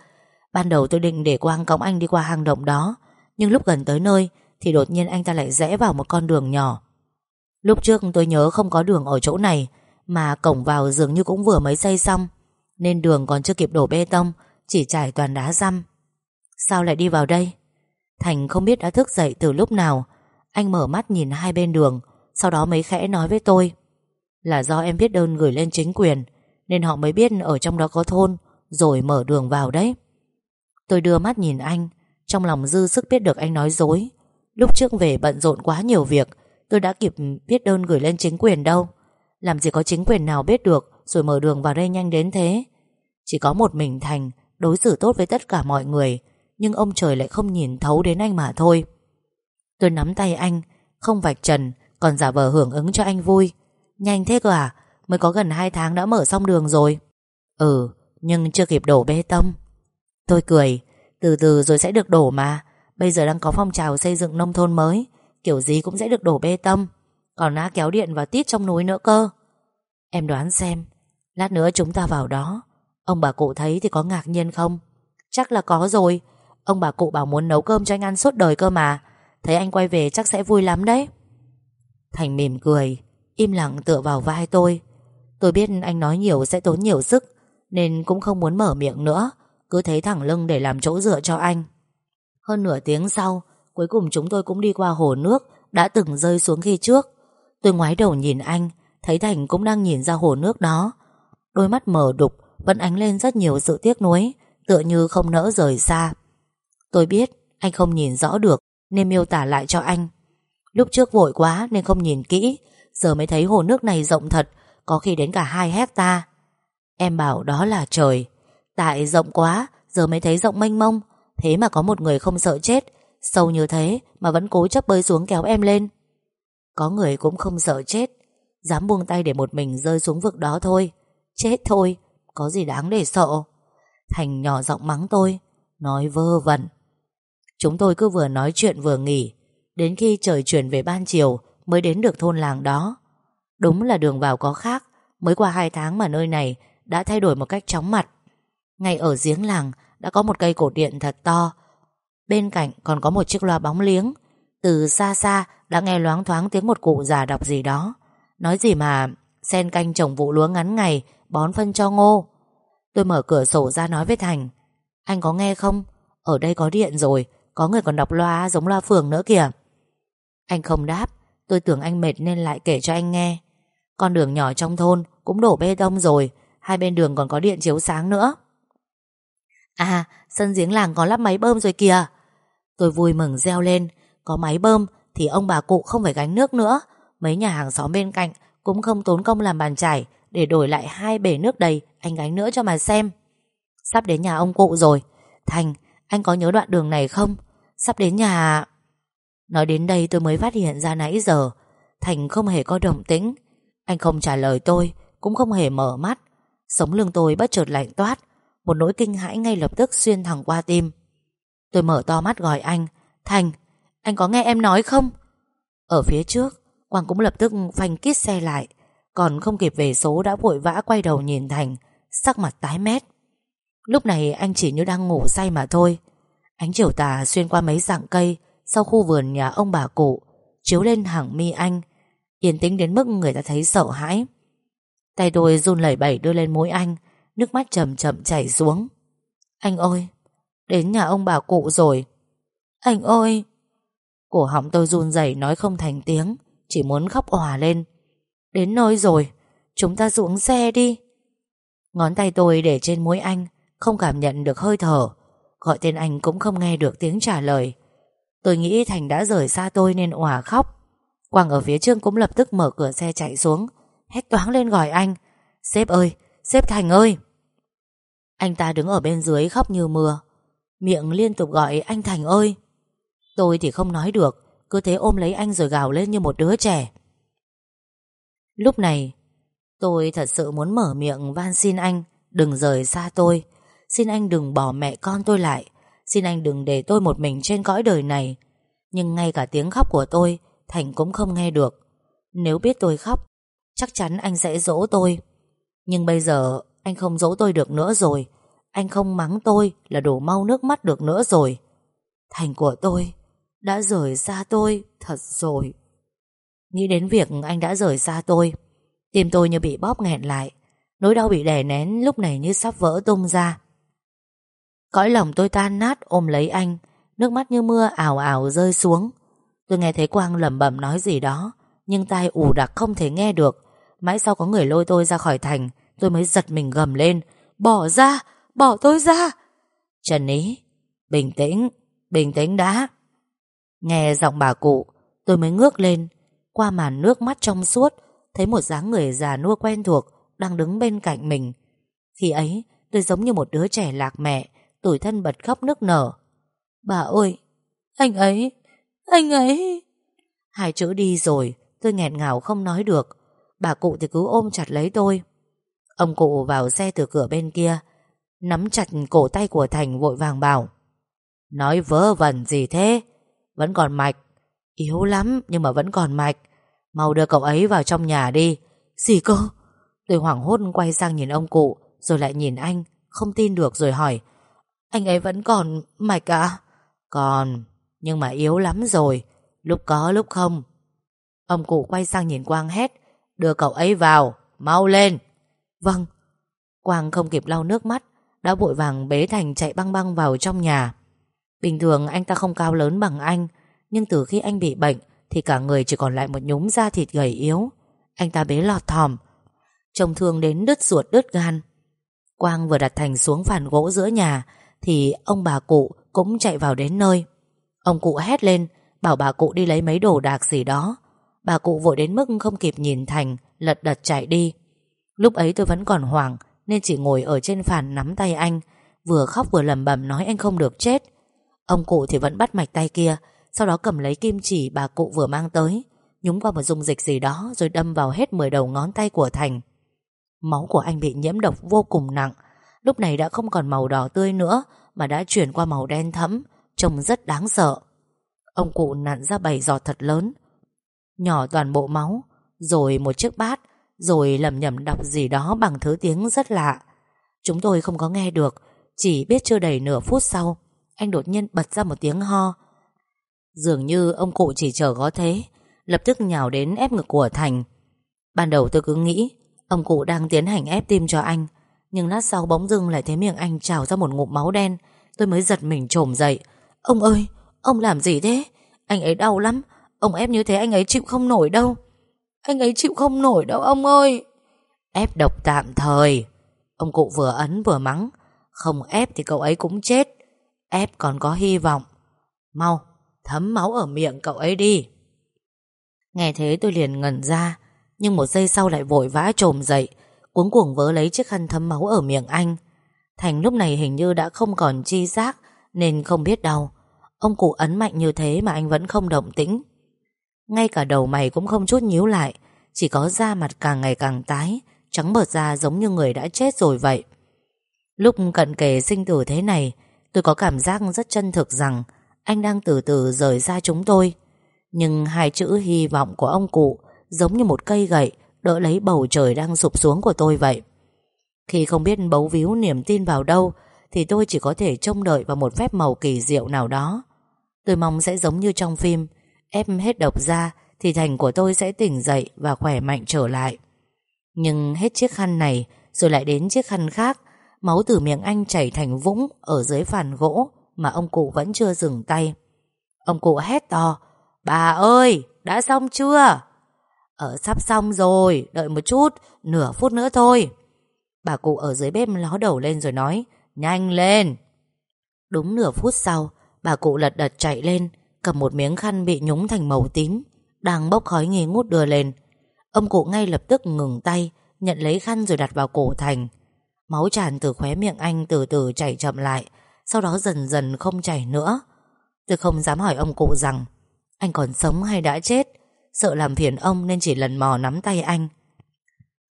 Ban đầu tôi định để Quang cõng anh đi qua hang động đó. Nhưng lúc gần tới nơi, Thì đột nhiên anh ta lại rẽ vào một con đường nhỏ. Lúc trước tôi nhớ không có đường ở chỗ này, Mà cổng vào dường như cũng vừa mới xây xong. Nên đường còn chưa kịp đổ bê tông, Chỉ trải toàn đá răm. Sao lại đi vào đây? Thành không biết đã thức dậy từ lúc nào. Anh mở mắt nhìn hai bên đường, Sau đó mấy khẽ nói với tôi. Là do em viết đơn gửi lên chính quyền, Nên họ mới biết ở trong đó có thôn, Rồi mở đường vào đấy. Tôi đưa mắt nhìn anh, Trong lòng dư sức biết được anh nói dối. Lúc trước về bận rộn quá nhiều việc, Tôi đã kịp viết đơn gửi lên chính quyền đâu. Làm gì có chính quyền nào biết được, Rồi mở đường vào đây nhanh đến thế. Chỉ có một mình Thành Đối xử tốt với tất cả mọi người, Nhưng ông trời lại không nhìn thấu đến anh mà thôi. Tôi nắm tay anh, Không vạch trần, Còn giả vờ hưởng ứng cho anh vui. Nhanh thế cơ à? Mới có gần 2 tháng đã mở xong đường rồi. Ừ Nhưng chưa kịp đổ bê tông. Tôi cười, Từ từ rồi sẽ được đổ mà. Bây giờ đang có phong trào xây dựng nông thôn mới, Kiểu gì cũng sẽ được đổ bê tông. Còn ná kéo điện và tít trong núi nữa cơ. Em đoán xem, Lát nữa chúng ta vào đó. Ông bà cụ thấy thì có ngạc nhiên không? Chắc là có rồi. Ông bà cụ bảo muốn nấu cơm cho anh ăn suốt đời cơ mà. Thấy anh quay về chắc sẽ vui lắm đấy. Thành mỉm cười. Im lặng tựa vào vai tôi. Tôi biết anh nói nhiều sẽ tốn nhiều sức, Nên cũng không muốn mở miệng nữa, cứ thấy thẳng lưng để làm chỗ dựa cho anh. Hơn nửa tiếng sau, Cuối cùng chúng tôi cũng đi qua hồ nước Đã từng rơi xuống khi trước. Tôi ngoái đầu nhìn anh, Thấy Thành cũng đang nhìn ra hồ nước đó. Đôi mắt mở đục, Vẫn ánh lên rất nhiều sự tiếc nuối, Tựa như không nỡ rời xa. Tôi biết anh không nhìn rõ được, Nên miêu tả lại cho anh. Lúc trước vội quá nên không nhìn kỹ Giờ mới thấy hồ nước này rộng thật, Có khi đến cả 2 hecta. Em bảo đó là trời. Tại rộng quá, Giờ mới thấy rộng mênh mông. Thế mà có một người không sợ chết. Sâu như thế mà vẫn cố chấp bơi xuống kéo em lên. Có người cũng không sợ chết. Dám buông tay để một mình rơi xuống vực đó thôi. Chết thôi, Có gì đáng để sợ? Thành nhỏ giọng mắng tôi, Nói vơ vẩn. Chúng tôi cứ vừa nói chuyện vừa nghỉ. Đến khi trời chuyển về ban chiều Mới đến được thôn làng đó. Đúng là đường vào có khác, Mới qua hai tháng mà nơi này Đã thay đổi một cách chóng mặt. Ngay ở giếng làng đã có một cây cột điện thật to, Bên cạnh còn có một chiếc loa bóng liếng. Từ xa xa đã nghe loáng thoáng tiếng một cụ già đọc gì đó, Nói gì mà Sen canh trồng vụ lúa ngắn ngày, Bón phân cho ngô. Tôi mở cửa sổ ra nói với Thành, Anh có nghe không? Ở đây có điện rồi, Có người còn đọc loa giống loa phường nữa kìa. Anh không đáp Tôi tưởng anh mệt nên lại kể cho anh nghe. Con đường nhỏ trong thôn Cũng đổ bê tông rồi, Hai bên đường còn có điện chiếu sáng nữa. À sân giếng làng có lắp máy bơm rồi kìa. Tôi vui mừng reo lên, Có máy bơm thì ông bà cụ không phải gánh nước nữa. Mấy nhà hàng xóm bên cạnh Cũng không tốn công làm bàn chải, Để đổi lại hai bể nước đầy, Anh gánh nữa cho mà xem. Sắp đến nhà ông cụ rồi. Thành, anh có nhớ đoạn đường này không? Sắp đến nhà Nói đến đây tôi mới phát hiện ra nãy giờ Thành không hề có động tĩnh. Anh không trả lời tôi Cũng không hề mở mắt. Sống lưng tôi bất chợt lạnh toát Một nỗi kinh hãi ngay lập tức xuyên thẳng qua tim. Tôi mở to mắt gọi anh Thành, anh có nghe em nói không? Ở phía trước Quang cũng lập tức phanh kít xe lại Còn không kịp về số đã vội vã quay đầu nhìn Thành Sắc mặt tái mét. Lúc này anh chỉ như đang ngủ say mà thôi. Ánh chiều tà xuyên qua mấy dạng cây sau khu vườn nhà ông bà cụ, Chiếu lên hàng mi anh, Yên tĩnh đến mức người ta thấy sợ hãi. Tay tôi run lẩy bẩy đưa lên mũi anh, Nước mắt chậm chậm chảy xuống. Anh ơi, Đến nhà ông bà cụ rồi. Anh ơi! Cổ họng tôi run rẩy nói không thành tiếng, Chỉ muốn khóc òa lên. Đến nơi rồi, Chúng ta xuống xe đi. Ngón tay tôi để trên mũi anh, Không cảm nhận được hơi thở. Gọi tên anh cũng không nghe được tiếng trả lời. Tôi nghĩ Thành đã rời xa tôi nên òa khóc. Quang ở phía trước cũng lập tức mở cửa xe chạy xuống Hét toáng lên gọi anh. Sếp ơi, sếp Thành ơi! Anh ta đứng ở bên dưới khóc như mưa. Miệng liên tục gọi anh Thành ơi! Tôi thì không nói được Cứ thế ôm lấy anh rồi gào lên như một đứa trẻ. Lúc này Tôi thật sự muốn mở miệng van xin anh Đừng rời xa tôi. Xin anh đừng bỏ mẹ con tôi lại. Xin anh đừng để tôi một mình trên cõi đời này. Nhưng ngay cả tiếng khóc của tôi, Thành cũng không nghe được. Nếu biết tôi khóc, Chắc chắn anh sẽ dỗ tôi. Nhưng bây giờ, anh không dỗ tôi được nữa rồi. Anh không mắng tôi Là đổ mau nước mắt được nữa rồi. Thành của tôi Đã rời xa tôi Thật rồi. Nghĩ đến việc anh đã rời xa tôi, Tim tôi như bị bóp nghẹn lại. Nỗi đau bị đè nén lúc này như sắp vỡ tung ra. Cõi lòng tôi tan nát ôm lấy anh Nước mắt như mưa ảo ảo rơi xuống. Tôi nghe thấy Quang lẩm bẩm nói gì đó Nhưng tai ù đặc không thể nghe được. Mãi sau có người lôi tôi ra khỏi thành Tôi mới giật mình gầm lên. Bỏ ra, bỏ tôi ra! Trần Ý, bình tĩnh Bình tĩnh đã. Nghe giọng bà cụ Tôi mới ngước lên. Qua màn nước mắt trong suốt Thấy một dáng người già nua quen thuộc Đang đứng bên cạnh mình. Khi ấy tôi giống như một đứa trẻ lạc mẹ Tủi thân bật khóc nức nở. Bà ơi, Anh ấy Anh ấy. Hai chữ đi rồi, Tôi nghẹn ngào không nói được. Bà cụ thì cứ ôm chặt lấy tôi. Ông cụ vào xe từ cửa bên kia, Nắm chặt cổ tay của Thành vội vàng bảo, Nói vớ vẩn gì thế? Vẫn còn mạch. Yếu lắm, nhưng mà vẫn còn mạch. Mau đưa cậu ấy vào trong nhà đi. Gì cơ? Tôi hoảng hốt quay sang nhìn ông cụ, Rồi lại nhìn anh, Không tin được rồi hỏi anh ấy vẫn còn mạch à Còn Nhưng mà yếu lắm rồi. Lúc có lúc không. Ông cụ quay sang nhìn Quang hét Đưa cậu ấy vào Mau lên. Vâng. Quang không kịp lau nước mắt Đã vội vàng bế Thành chạy băng băng vào trong nhà. Bình thường anh ta không cao lớn bằng anh Nhưng từ khi anh bị bệnh Thì cả người chỉ còn lại một nhúm da thịt gầy yếu. Anh ta bế lọt thỏm Trông thương đến đứt ruột đứt gan. Quang vừa đặt Thành xuống phản gỗ giữa nhà thì ông bà cụ cũng chạy vào đến nơi. Ông cụ hét lên, Bảo bà cụ đi lấy mấy đồ đạc gì đó. Bà cụ vội đến mức không kịp nhìn Thành, Lật đật chạy đi. Lúc ấy tôi vẫn còn hoảng, Nên chỉ ngồi ở trên phàn nắm tay anh, Vừa khóc vừa lầm bầm nói anh không được chết. Ông cụ thì vẫn bắt mạch tay kia, Sau đó cầm lấy kim chỉ bà cụ vừa mang tới, Nhúng qua một dung dịch gì đó Rồi đâm vào hết 10 đầu ngón tay của Thành. Máu của anh bị nhiễm độc vô cùng nặng Lúc này đã không còn màu đỏ tươi nữa, Mà đã chuyển qua màu đen thẫm, Trông rất đáng sợ. Ông cụ nặn ra bảy giọt thật lớn, Nhỏ toàn bộ máu, Rồi một chiếc bát, Rồi lầm nhầm đọc gì đó bằng thứ tiếng rất lạ. Chúng tôi không có nghe được, Chỉ biết chưa đầy nửa phút sau, Anh đột nhiên bật ra một tiếng ho. Dường như ông cụ chỉ chờ có thế, Lập tức nhào đến ép ngực của Thành. Ban đầu tôi cứ nghĩ, Ông cụ đang tiến hành ép tim cho anh nhưng lát sau bóng dưng lại thấy miệng anh trào ra một ngụm máu đen. Tôi mới giật mình trồm dậy. Ông ơi, ông làm gì thế? Anh ấy đau lắm. Ông ép như thế anh ấy chịu không nổi đâu. Anh ấy chịu không nổi đâu ông ơi. Ép độc tạm thời. Ông cụ vừa ấn vừa mắng. Không ép thì cậu ấy cũng chết. Ép còn có hy vọng. Mau, thấm máu ở miệng cậu ấy đi. Nghe thế tôi liền ngẩn ra. Nhưng một giây sau lại vội vã trồm dậy. Cuống cuồng vớ lấy chiếc khăn thấm máu ở miệng anh. Thành lúc này hình như đã không còn chi giác, Nên không biết đau. Ông cụ ấn mạnh như thế mà anh vẫn không động tĩnh. Ngay cả đầu mày cũng không chút nhíu lại, Chỉ có da mặt càng ngày càng tái, Trắng bợt ra giống như người đã chết rồi vậy. Lúc cận kề sinh tử thế này, Tôi có cảm giác rất chân thực rằng Anh đang từ từ rời xa chúng tôi. Nhưng hai chữ hy vọng của ông cụ Giống như một cây gậy Đỡ lấy bầu trời đang sụp xuống của tôi vậy. Khi không biết bấu víu niềm tin vào đâu, Thì tôi chỉ có thể trông đợi vào một phép màu kỳ diệu nào đó. Tôi mong sẽ giống như trong phim, Ép hết độc ra Thì thành của tôi sẽ tỉnh dậy Và khỏe mạnh trở lại. Nhưng hết chiếc khăn này Rồi lại đến chiếc khăn khác, Máu từ miệng anh chảy thành vũng Ở dưới phản gỗ Mà ông cụ vẫn chưa dừng tay. Ông cụ hét to, Bà ơi, đã xong chưa? Ở sắp xong rồi, Đợi một chút, Nửa phút nữa thôi. Bà cụ ở dưới bếp ló đầu lên rồi nói, Nhanh lên. Đúng nửa phút sau, Bà cụ lật đật chạy lên, Cầm một miếng khăn bị nhúng thành màu tím, Đang bốc khói nghi ngút đưa lên. Ông cụ ngay lập tức ngừng tay, Nhận lấy khăn rồi đặt vào cổ Thành. Máu tràn từ khóe miệng anh từ từ chảy chậm lại, Sau đó dần dần không chảy nữa. Tôi không dám hỏi ông cụ rằng, Anh còn sống hay đã chết? Sợ làm phiền ông nên chỉ lần mò nắm tay anh.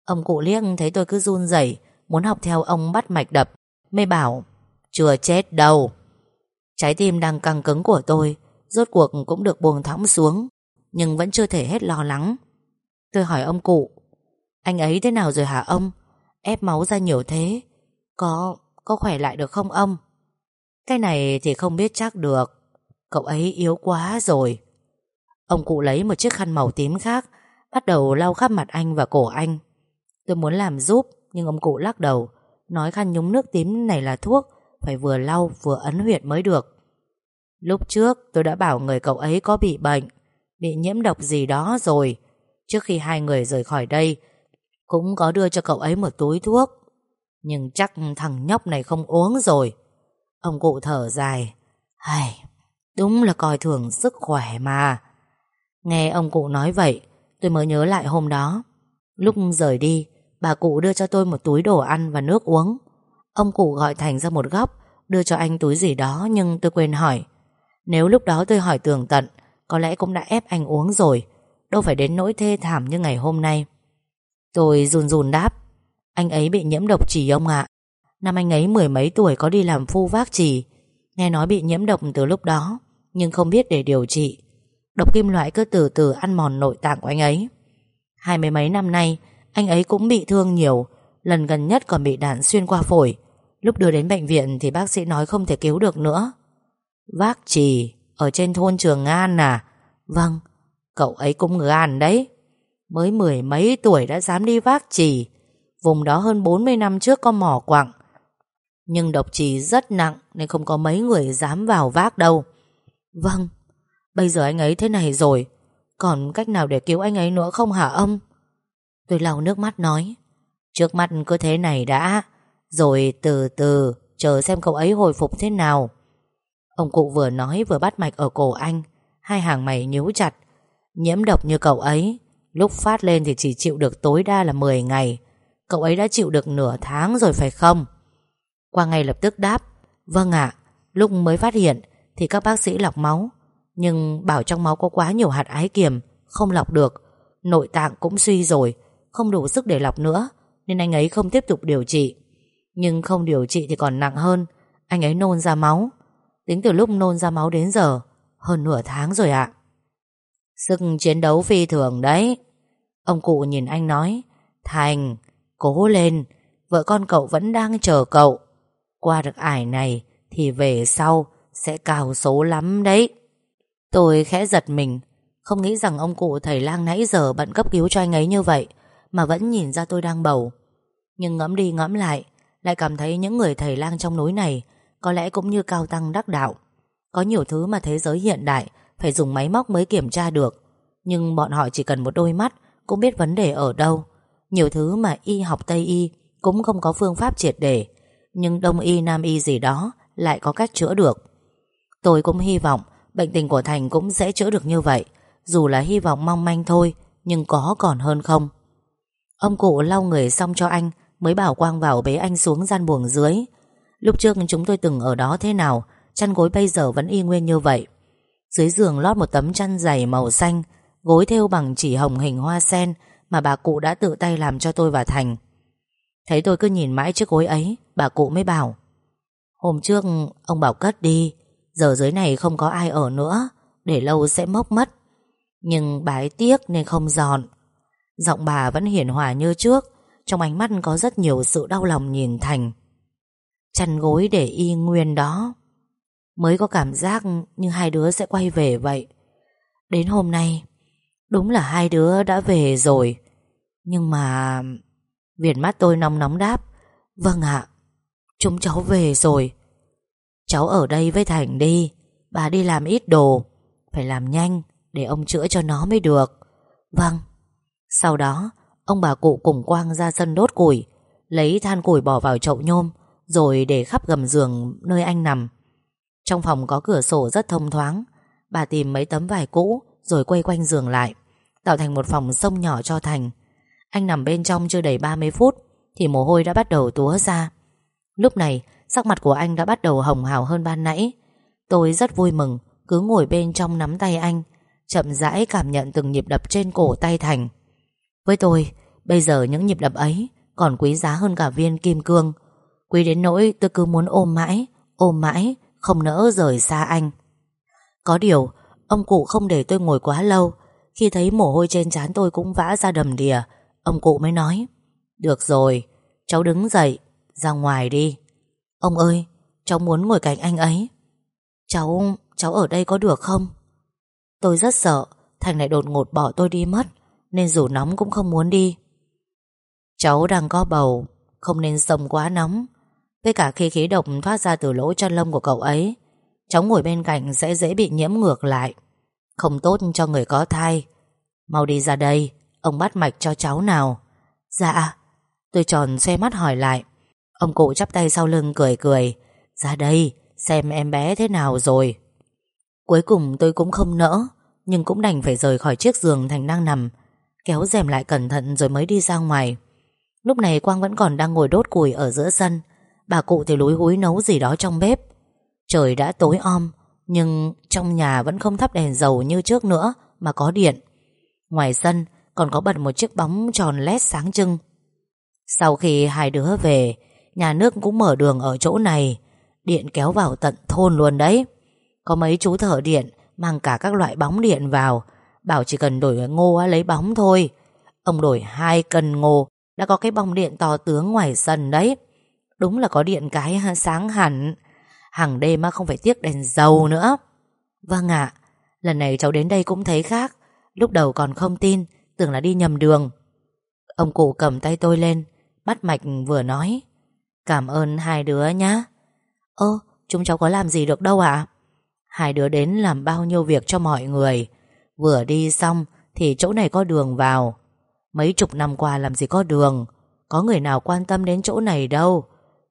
Ông cụ liếc thấy tôi cứ run rẩy Muốn học theo ông bắt mạch đập Mới bảo Chưa chết đâu. Trái tim đang căng cứng của tôi Rốt cuộc cũng được buông thõng xuống Nhưng vẫn chưa thể hết lo lắng. Tôi hỏi ông cụ Anh ấy thế nào rồi hả ông? Ép máu ra nhiều thế Có, có khỏe lại được không ông? Cái này thì không biết chắc được Cậu ấy yếu quá rồi. Ông cụ lấy một chiếc khăn màu tím khác Bắt đầu lau khắp mặt anh và cổ anh. Tôi muốn làm giúp Nhưng ông cụ lắc đầu Nói khăn nhúng nước tím này là thuốc Phải vừa lau vừa ấn huyệt mới được. Lúc trước tôi đã bảo người cậu ấy có bị bệnh Bị nhiễm độc gì đó rồi. Trước khi hai người rời khỏi đây Cũng có đưa cho cậu ấy một túi thuốc. Nhưng chắc thằng nhóc này không uống rồi. Ông cụ thở dài. Hay, Đúng là coi thường sức khỏe mà. Nghe ông cụ nói vậy, Tôi mới nhớ lại hôm đó. Lúc rời đi, Bà cụ đưa cho tôi một túi đồ ăn và nước uống. Ông cụ gọi Thành ra một góc, Đưa cho anh túi gì đó Nhưng tôi quên hỏi. Nếu lúc đó tôi hỏi tường tận, Có lẽ cũng đã ép anh uống rồi, Đâu phải đến nỗi thê thảm như ngày hôm nay. Tôi run run đáp, Anh ấy bị nhiễm độc trì ông ạ. Năm anh ấy mười mấy tuổi có đi làm phu vác trì, Nghe nói bị nhiễm độc từ lúc đó, Nhưng không biết để điều trị. Độc kim loại cứ từ từ ăn mòn nội tạng của anh ấy. Hai mươi mấy năm nay, Anh ấy cũng bị thương nhiều. Lần gần nhất còn bị đạn xuyên qua phổi. Lúc đưa đến bệnh viện thì bác sĩ nói không thể cứu được nữa. Vác trì, Ở trên thôn Trường An à? Vâng Cậu ấy cũng gan đấy. Mới mười mấy tuổi đã dám đi vác trì. Vùng đó hơn 40 năm trước có mỏ quặng. Nhưng độc trì rất nặng Nên không có mấy người dám vào vác đâu. Vâng Bây giờ anh ấy thế này rồi, Còn cách nào để cứu anh ấy nữa không hả ông? Tôi lau nước mắt nói, Trước mắt cứ thế này đã, Rồi từ từ Chờ xem cậu ấy hồi phục thế nào. Ông cụ vừa nói vừa bắt mạch ở cổ anh, Hai hàng mày nhíu chặt, Nhiễm độc như cậu ấy, Lúc phát lên thì chỉ chịu được tối đa là 10 ngày, Cậu ấy đã chịu được nửa tháng rồi phải không? Qua ngay lập tức đáp Vâng ạ, Lúc mới phát hiện Thì các bác sĩ lọc máu nhưng bảo trong máu có quá nhiều hạt ái kiềm Không lọc được. Nội tạng cũng suy rồi Không đủ sức để lọc nữa Nên anh ấy không tiếp tục điều trị. Nhưng không điều trị thì còn nặng hơn Anh ấy nôn ra máu. Tính từ lúc nôn ra máu đến giờ Hơn nửa tháng rồi ạ. Sức chiến đấu phi thường đấy. Ông cụ nhìn anh nói Thành, cố lên Vợ con cậu vẫn đang chờ cậu. Qua được ải này Thì về sau sẽ cao số lắm đấy. Tôi khẽ giật mình. Không nghĩ rằng ông cụ thầy lang nãy giờ bận cấp cứu cho anh ấy như vậy, Mà vẫn nhìn ra tôi đang bầu. Nhưng ngẫm đi ngẫm lại Lại cảm thấy những người thầy lang trong núi này Có lẽ cũng như cao tăng đắc đạo. Có nhiều thứ mà thế giới hiện đại Phải dùng máy móc mới kiểm tra được. Nhưng bọn họ chỉ cần một đôi mắt Cũng biết vấn đề ở đâu. Nhiều thứ mà y học Tây y Cũng không có phương pháp triệt để, Nhưng Đông y, Nam y gì đó Lại có cách chữa được. Tôi cũng hy vọng Bệnh tình của Thành cũng sẽ chữa được như vậy. Dù là hy vọng mong manh thôi, Nhưng có còn hơn không? Ông cụ lau người xong cho anh, Mới bảo Quang vào bế anh xuống gian buồng dưới. Lúc trước chúng tôi từng ở đó thế nào, Chăn gối bây giờ vẫn y nguyên như vậy. Dưới giường lót một tấm chăn dày màu xanh, Gối thêu bằng chỉ hồng hình hoa sen Mà bà cụ đã tự tay làm cho tôi và Thành. Thấy tôi cứ nhìn mãi chiếc gối ấy, Bà cụ mới bảo, Hôm trước ông bảo cất đi Giờ dưới này không có ai ở nữa, Để lâu sẽ mốc mất. Nhưng bà ấy tiếc nên không dọn. Giọng bà vẫn hiền hòa như trước, Trong ánh mắt có rất nhiều sự đau lòng nhìn Thành. Chăn gối để y nguyên đó. Mới có cảm giác như hai đứa sẽ quay về vậy. Đến hôm nay, Đúng là hai đứa đã về rồi. Nhưng mà, viền mắt tôi nóng nóng đáp Vâng ạ, Chúng cháu về rồi. Cháu ở đây với Thành đi. Bà đi làm ít đồ. Phải làm nhanh để ông chữa cho nó mới được. Vâng. Sau đó, ông bà cụ cùng Quang ra sân đốt củi, Lấy than củi bỏ vào chậu nhôm, Rồi để khắp gầm giường nơi anh nằm. Trong phòng có cửa sổ rất thông thoáng. Bà tìm mấy tấm vải cũ, Rồi quay quanh giường lại, Tạo thành một phòng sông nhỏ cho Thành. Anh nằm bên trong chưa đầy 30 phút, Thì mồ hôi đã bắt đầu túa ra. Lúc này Sắc mặt của anh đã bắt đầu hồng hào hơn ban nãy. Tôi rất vui mừng, Cứ ngồi bên trong nắm tay anh, Chậm rãi cảm nhận từng nhịp đập trên cổ tay Thành. Với tôi, Bây giờ những nhịp đập ấy Còn quý giá hơn cả viên kim cương. Quý đến nỗi tôi cứ muốn ôm mãi Ôm mãi, Không nỡ rời xa anh. Có điều, Ông cụ không để tôi ngồi quá lâu. Khi thấy mồ hôi trên trán tôi cũng vã ra đầm đìa, Ông cụ mới nói, Được rồi, Cháu đứng dậy, Ra ngoài đi. Ông ơi, cháu muốn ngồi cạnh anh ấy. Cháu, cháu ở đây có được không? Tôi rất sợ Thành lại đột ngột bỏ tôi đi mất Nên dù nóng cũng không muốn đi. Cháu đang có bầu Không nên sông quá nóng. Với cả khi khí độc thoát ra từ lỗ chân lông của cậu ấy Cháu ngồi bên cạnh sẽ dễ bị nhiễm ngược lại. Không tốt cho người có thai. Mau đi ra đây Ông bắt mạch cho cháu nào. Dạ Tôi tròn xoe mắt hỏi lại. Ông cụ chắp tay sau lưng cười cười. Ra đây, xem em bé thế nào rồi. Cuối cùng tôi cũng không nỡ, Nhưng cũng đành phải rời khỏi chiếc giường Thành đang nằm, Kéo rèm lại cẩn thận rồi mới đi ra ngoài. Lúc này Quang vẫn còn đang ngồi đốt củi ở giữa sân. Bà cụ thì lúi húi nấu gì đó trong bếp. Trời đã tối om, Nhưng trong nhà vẫn không thắp đèn dầu như trước nữa Mà có điện. Ngoài sân còn có bật một chiếc bóng tròn lét sáng trưng. Sau khi hai đứa về Nhà nước cũng mở đường ở chỗ này. Điện kéo vào tận thôn luôn đấy. Có mấy chú thợ điện Mang cả các loại bóng điện vào. Bảo chỉ cần đổi ngô lấy bóng thôi. Ông đổi hai cân ngô, Đã có cái bóng điện to tướng ngoài sân đấy. Đúng là có điện cái sáng hẳn. Hàng đêm mà không phải tiếc đèn dầu nữa. Vâng ạ. Lần này cháu đến đây cũng thấy khác. Lúc đầu còn không tin, Tưởng là đi nhầm đường. Ông cụ cầm tay tôi lên Bắt mạch vừa nói. Cảm ơn hai đứa nhá. Ơ chúng cháu có làm gì được đâu ạ? Hai đứa đến làm bao nhiêu việc cho mọi người? Vừa đi xong Thì chỗ này có đường vào. Mấy chục năm qua làm gì có đường? Có người nào quan tâm đến chỗ này đâu?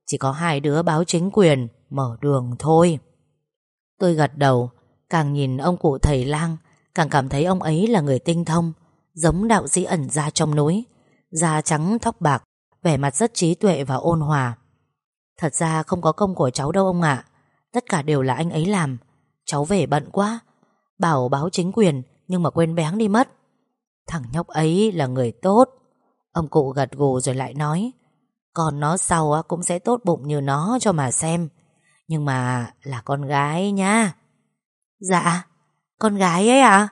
Chỉ có hai đứa báo chính quyền, Mở đường thôi. Tôi gật đầu, Càng nhìn ông cụ thầy lang, Càng cảm thấy ông ấy là người tinh thông, Giống đạo sĩ ẩn ra trong núi, Da trắng tóc bạc, Vẻ mặt rất trí tuệ và ôn hòa. Thật ra không có công của cháu đâu ông ạ. Tất cả đều là anh ấy làm. Cháu về bận quá. Bảo báo chính quyền, nhưng mà quên béng đi mất. Thằng nhóc ấy là người tốt. Ông cụ gật gù rồi lại nói Còn nó sau cũng sẽ tốt bụng như nó cho mà xem. Nhưng mà là con gái nha Dạ Con gái ấy à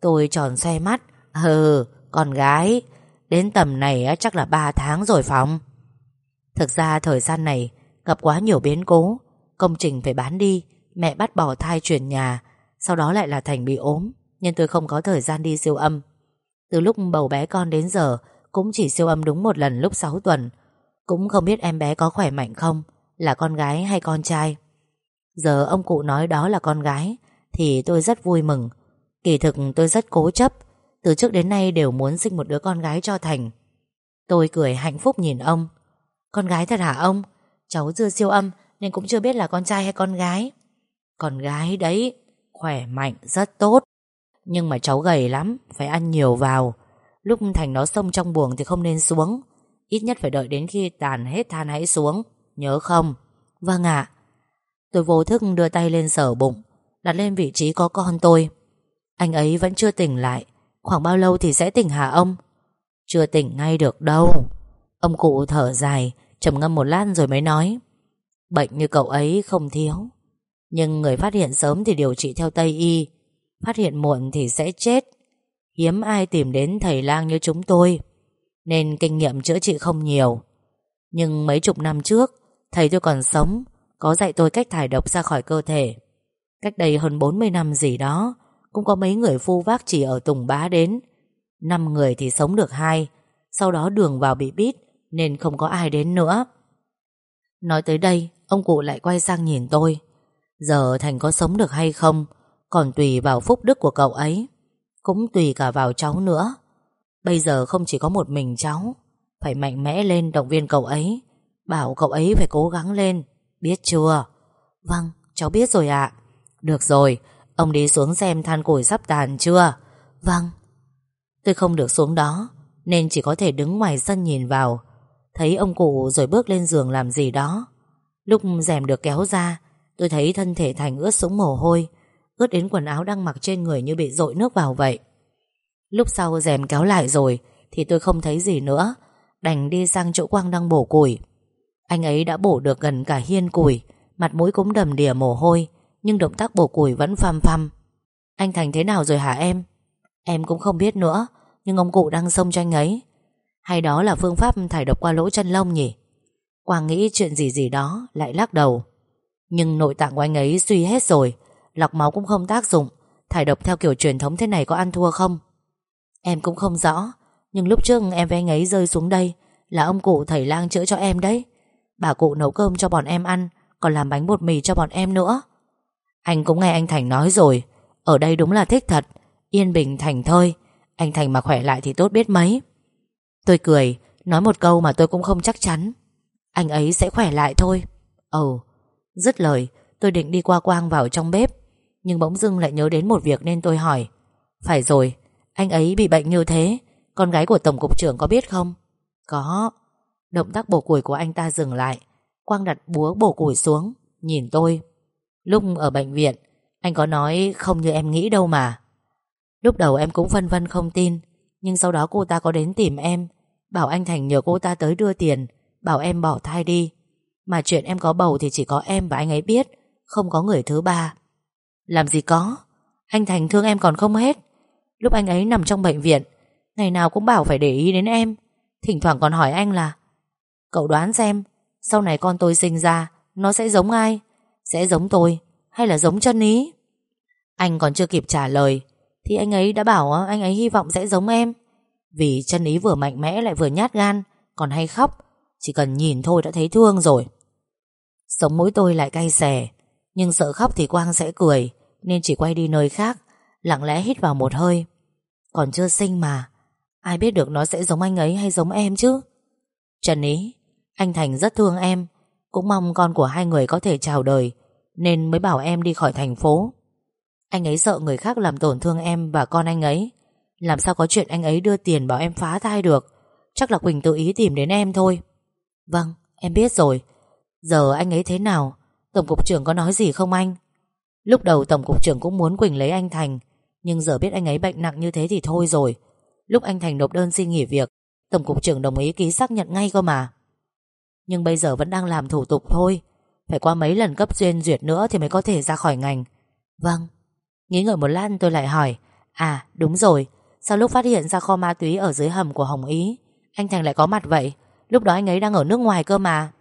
Tôi tròn xoay mắt. Ừ con gái. Đến tầm này chắc là 3 tháng rồi Phong. Thực ra thời gian này gặp quá nhiều biến cố, công trình phải bán đi, mẹ bắt bỏ thai chuyển nhà, sau đó lại là Thành bị ốm, nên tôi không có thời gian đi siêu âm. Từ lúc bầu bé con đến giờ, Cũng chỉ siêu âm đúng một lần lúc 6 tuần. Cũng không biết em bé có khỏe mạnh không Là con gái hay con trai. Giờ ông cụ nói đó là con gái Thì tôi rất vui mừng. Kỳ thực tôi rất cố chấp Từ trước đến nay đều muốn sinh một đứa con gái cho Thành. Tôi cười hạnh phúc nhìn ông. Con gái thật hả ông? Cháu dưa siêu âm Nên cũng chưa biết là con trai hay con gái. Con gái đấy Khỏe mạnh, rất tốt. Nhưng mà cháu gầy lắm, Phải ăn nhiều vào. Lúc Thành nó xông trong buồng thì không nên xuống. Ít nhất phải đợi đến khi tàn hết than hãy xuống. Nhớ không? Vâng ạ. Tôi vô thức đưa tay lên sở bụng, Đặt lên vị trí có con tôi. Anh ấy vẫn chưa tỉnh lại. Khoảng bao lâu thì sẽ tỉnh hả ông? Chưa tỉnh ngay được đâu. Ông cụ thở dài trầm ngâm một lát rồi mới nói, Bệnh như cậu ấy không thiếu. Nhưng người phát hiện sớm thì điều trị theo Tây Y, Phát hiện muộn thì sẽ chết. Hiếm ai tìm đến thầy lang như chúng tôi, Nên kinh nghiệm chữa trị không nhiều. Nhưng mấy chục năm trước, Thầy tôi còn sống, Có dạy tôi cách thải độc ra khỏi cơ thể. Cách đây hơn 40 năm gì đó, Cũng có mấy người phu vác chỉ ở Tùng Bá đến. Năm người thì sống được hai, Sau đó đường vào bị bít. Nên không có ai đến nữa. Nói tới đây, Ông cụ lại quay sang nhìn tôi. Giờ Thành có sống được hay không, Còn tùy vào phúc đức của cậu ấy, cũng tùy cả vào cháu nữa. Bây giờ không chỉ có một mình cháu, Phải mạnh mẽ lên động viên cậu ấy, Bảo cậu ấy phải cố gắng lên. Biết chưa? Vâng cháu biết rồi ạ. Được rồi, Ông đi xuống xem than củi sắp tàn chưa? Vâng. Tôi không được xuống đó, Nên chỉ có thể đứng ngoài sân nhìn vào. Thấy ông cụ rồi bước lên giường làm gì đó Lúc rèm được kéo ra Tôi thấy thân thể Thành ướt sũng mồ hôi ướt đến quần áo đang mặc trên người như bị dội nước vào vậy. Lúc sau rèm kéo lại rồi thì tôi không thấy gì nữa, đành đi sang chỗ Quang đang bổ củi. Anh ấy đã bổ được gần cả hiên củi, mặt mũi cũng đầm đìa mồ hôi, nhưng động tác bổ củi vẫn phăm phăm. Anh Thành thế nào rồi hả em? Em cũng không biết nữa, nhưng ông cụ đang xông cho anh ấy. Hay đó là phương pháp thải độc qua lỗ chân lông nhỉ? Quang nghĩ chuyện gì gì đó, lại lắc đầu. Nhưng nội tạng của anh ấy suy hết rồi, Lọc máu cũng không tác dụng. Thải độc theo kiểu truyền thống thế này có ăn thua không? Em cũng không rõ Nhưng lúc trước em với anh ấy rơi xuống đây Là ông cụ thầy lang chữa cho em đấy. Bà cụ nấu cơm cho bọn em ăn Còn làm bánh bột mì cho bọn em nữa. Anh cũng nghe anh Thành nói rồi. Ở đây đúng là thích thật. Yên bình thành thơi. Anh Thành mà khỏe lại thì tốt biết mấy. Tôi cười, Nói một câu mà tôi cũng không chắc chắn. Anh ấy sẽ khỏe lại thôi. Ồ, Dứt lời, tôi định đi qua quang vào trong bếp, nhưng bỗng dưng lại nhớ đến một việc nên tôi hỏi. Phải rồi, Anh ấy bị bệnh như thế, Con gái của Tổng cục trưởng có biết không? Có. Động tác bổ củi của anh ta dừng lại, Quang đặt búa bổ củi xuống, Nhìn tôi. Lúc ở bệnh viện, Anh có nói không như em nghĩ đâu mà. Lúc đầu em cũng phân vân không tin nhưng sau đó cô ta có đến tìm em, Bảo anh Thành nhờ cô ta tới đưa tiền, Bảo em bỏ thai đi. Mà chuyện em có bầu thì chỉ có em và anh ấy biết, Không có người thứ ba. Làm gì có, Anh Thành thương em còn không hết. Lúc anh ấy nằm trong bệnh viện, Ngày nào cũng bảo phải để ý đến em. Thỉnh thoảng còn hỏi anh là, Cậu đoán xem, Sau này con tôi sinh ra, Nó sẽ giống ai? Sẽ giống tôi, Hay là giống chân ý? Anh còn chưa kịp trả lời thì anh ấy đã bảo ờ, anh ấy hy vọng sẽ giống em. Vì chân ý vừa mạnh mẽ lại vừa nhát gan, Còn hay khóc, Chỉ cần nhìn thôi đã thấy thương rồi. Sống mũi tôi lại cay xè, Nhưng sợ khóc thì Quang sẽ cười, nên chỉ quay đi nơi khác, Lặng lẽ hít vào một hơi. Còn chưa sinh mà, Ai biết được nó sẽ giống anh ấy hay giống em chứ? Trần ý, Anh Thành rất thương em, Cũng mong con của hai người có thể chào đời, Nên mới bảo em đi khỏi thành phố. Anh ấy sợ người khác làm tổn thương em Và con anh ấy. Làm sao có chuyện anh ấy đưa tiền bảo em phá thai được? Chắc là Quỳnh tự ý tìm đến em thôi. Vâng em biết rồi. Giờ anh ấy thế nào? Tổng cục trưởng có nói gì không anh? Lúc đầu Tổng cục trưởng cũng muốn Quỳnh lấy anh Thành, Nhưng giờ biết anh ấy bệnh nặng như thế thì thôi rồi. Lúc anh Thành nộp đơn xin nghỉ việc, Tổng cục trưởng đồng ý ký xác nhận ngay cơ mà. Nhưng bây giờ vẫn đang làm thủ tục thôi. Phải qua mấy lần cấp duyên duyệt nữa Thì mới có thể ra khỏi ngành. Vâng. Nghĩ ngợi một lát tôi lại hỏi À đúng rồi Sao lúc phát hiện ra kho ma túy ở dưới hầm của Hồng Ý, Anh Thành lại có mặt vậy? Lúc đó anh ấy đang ở nước ngoài cơ mà.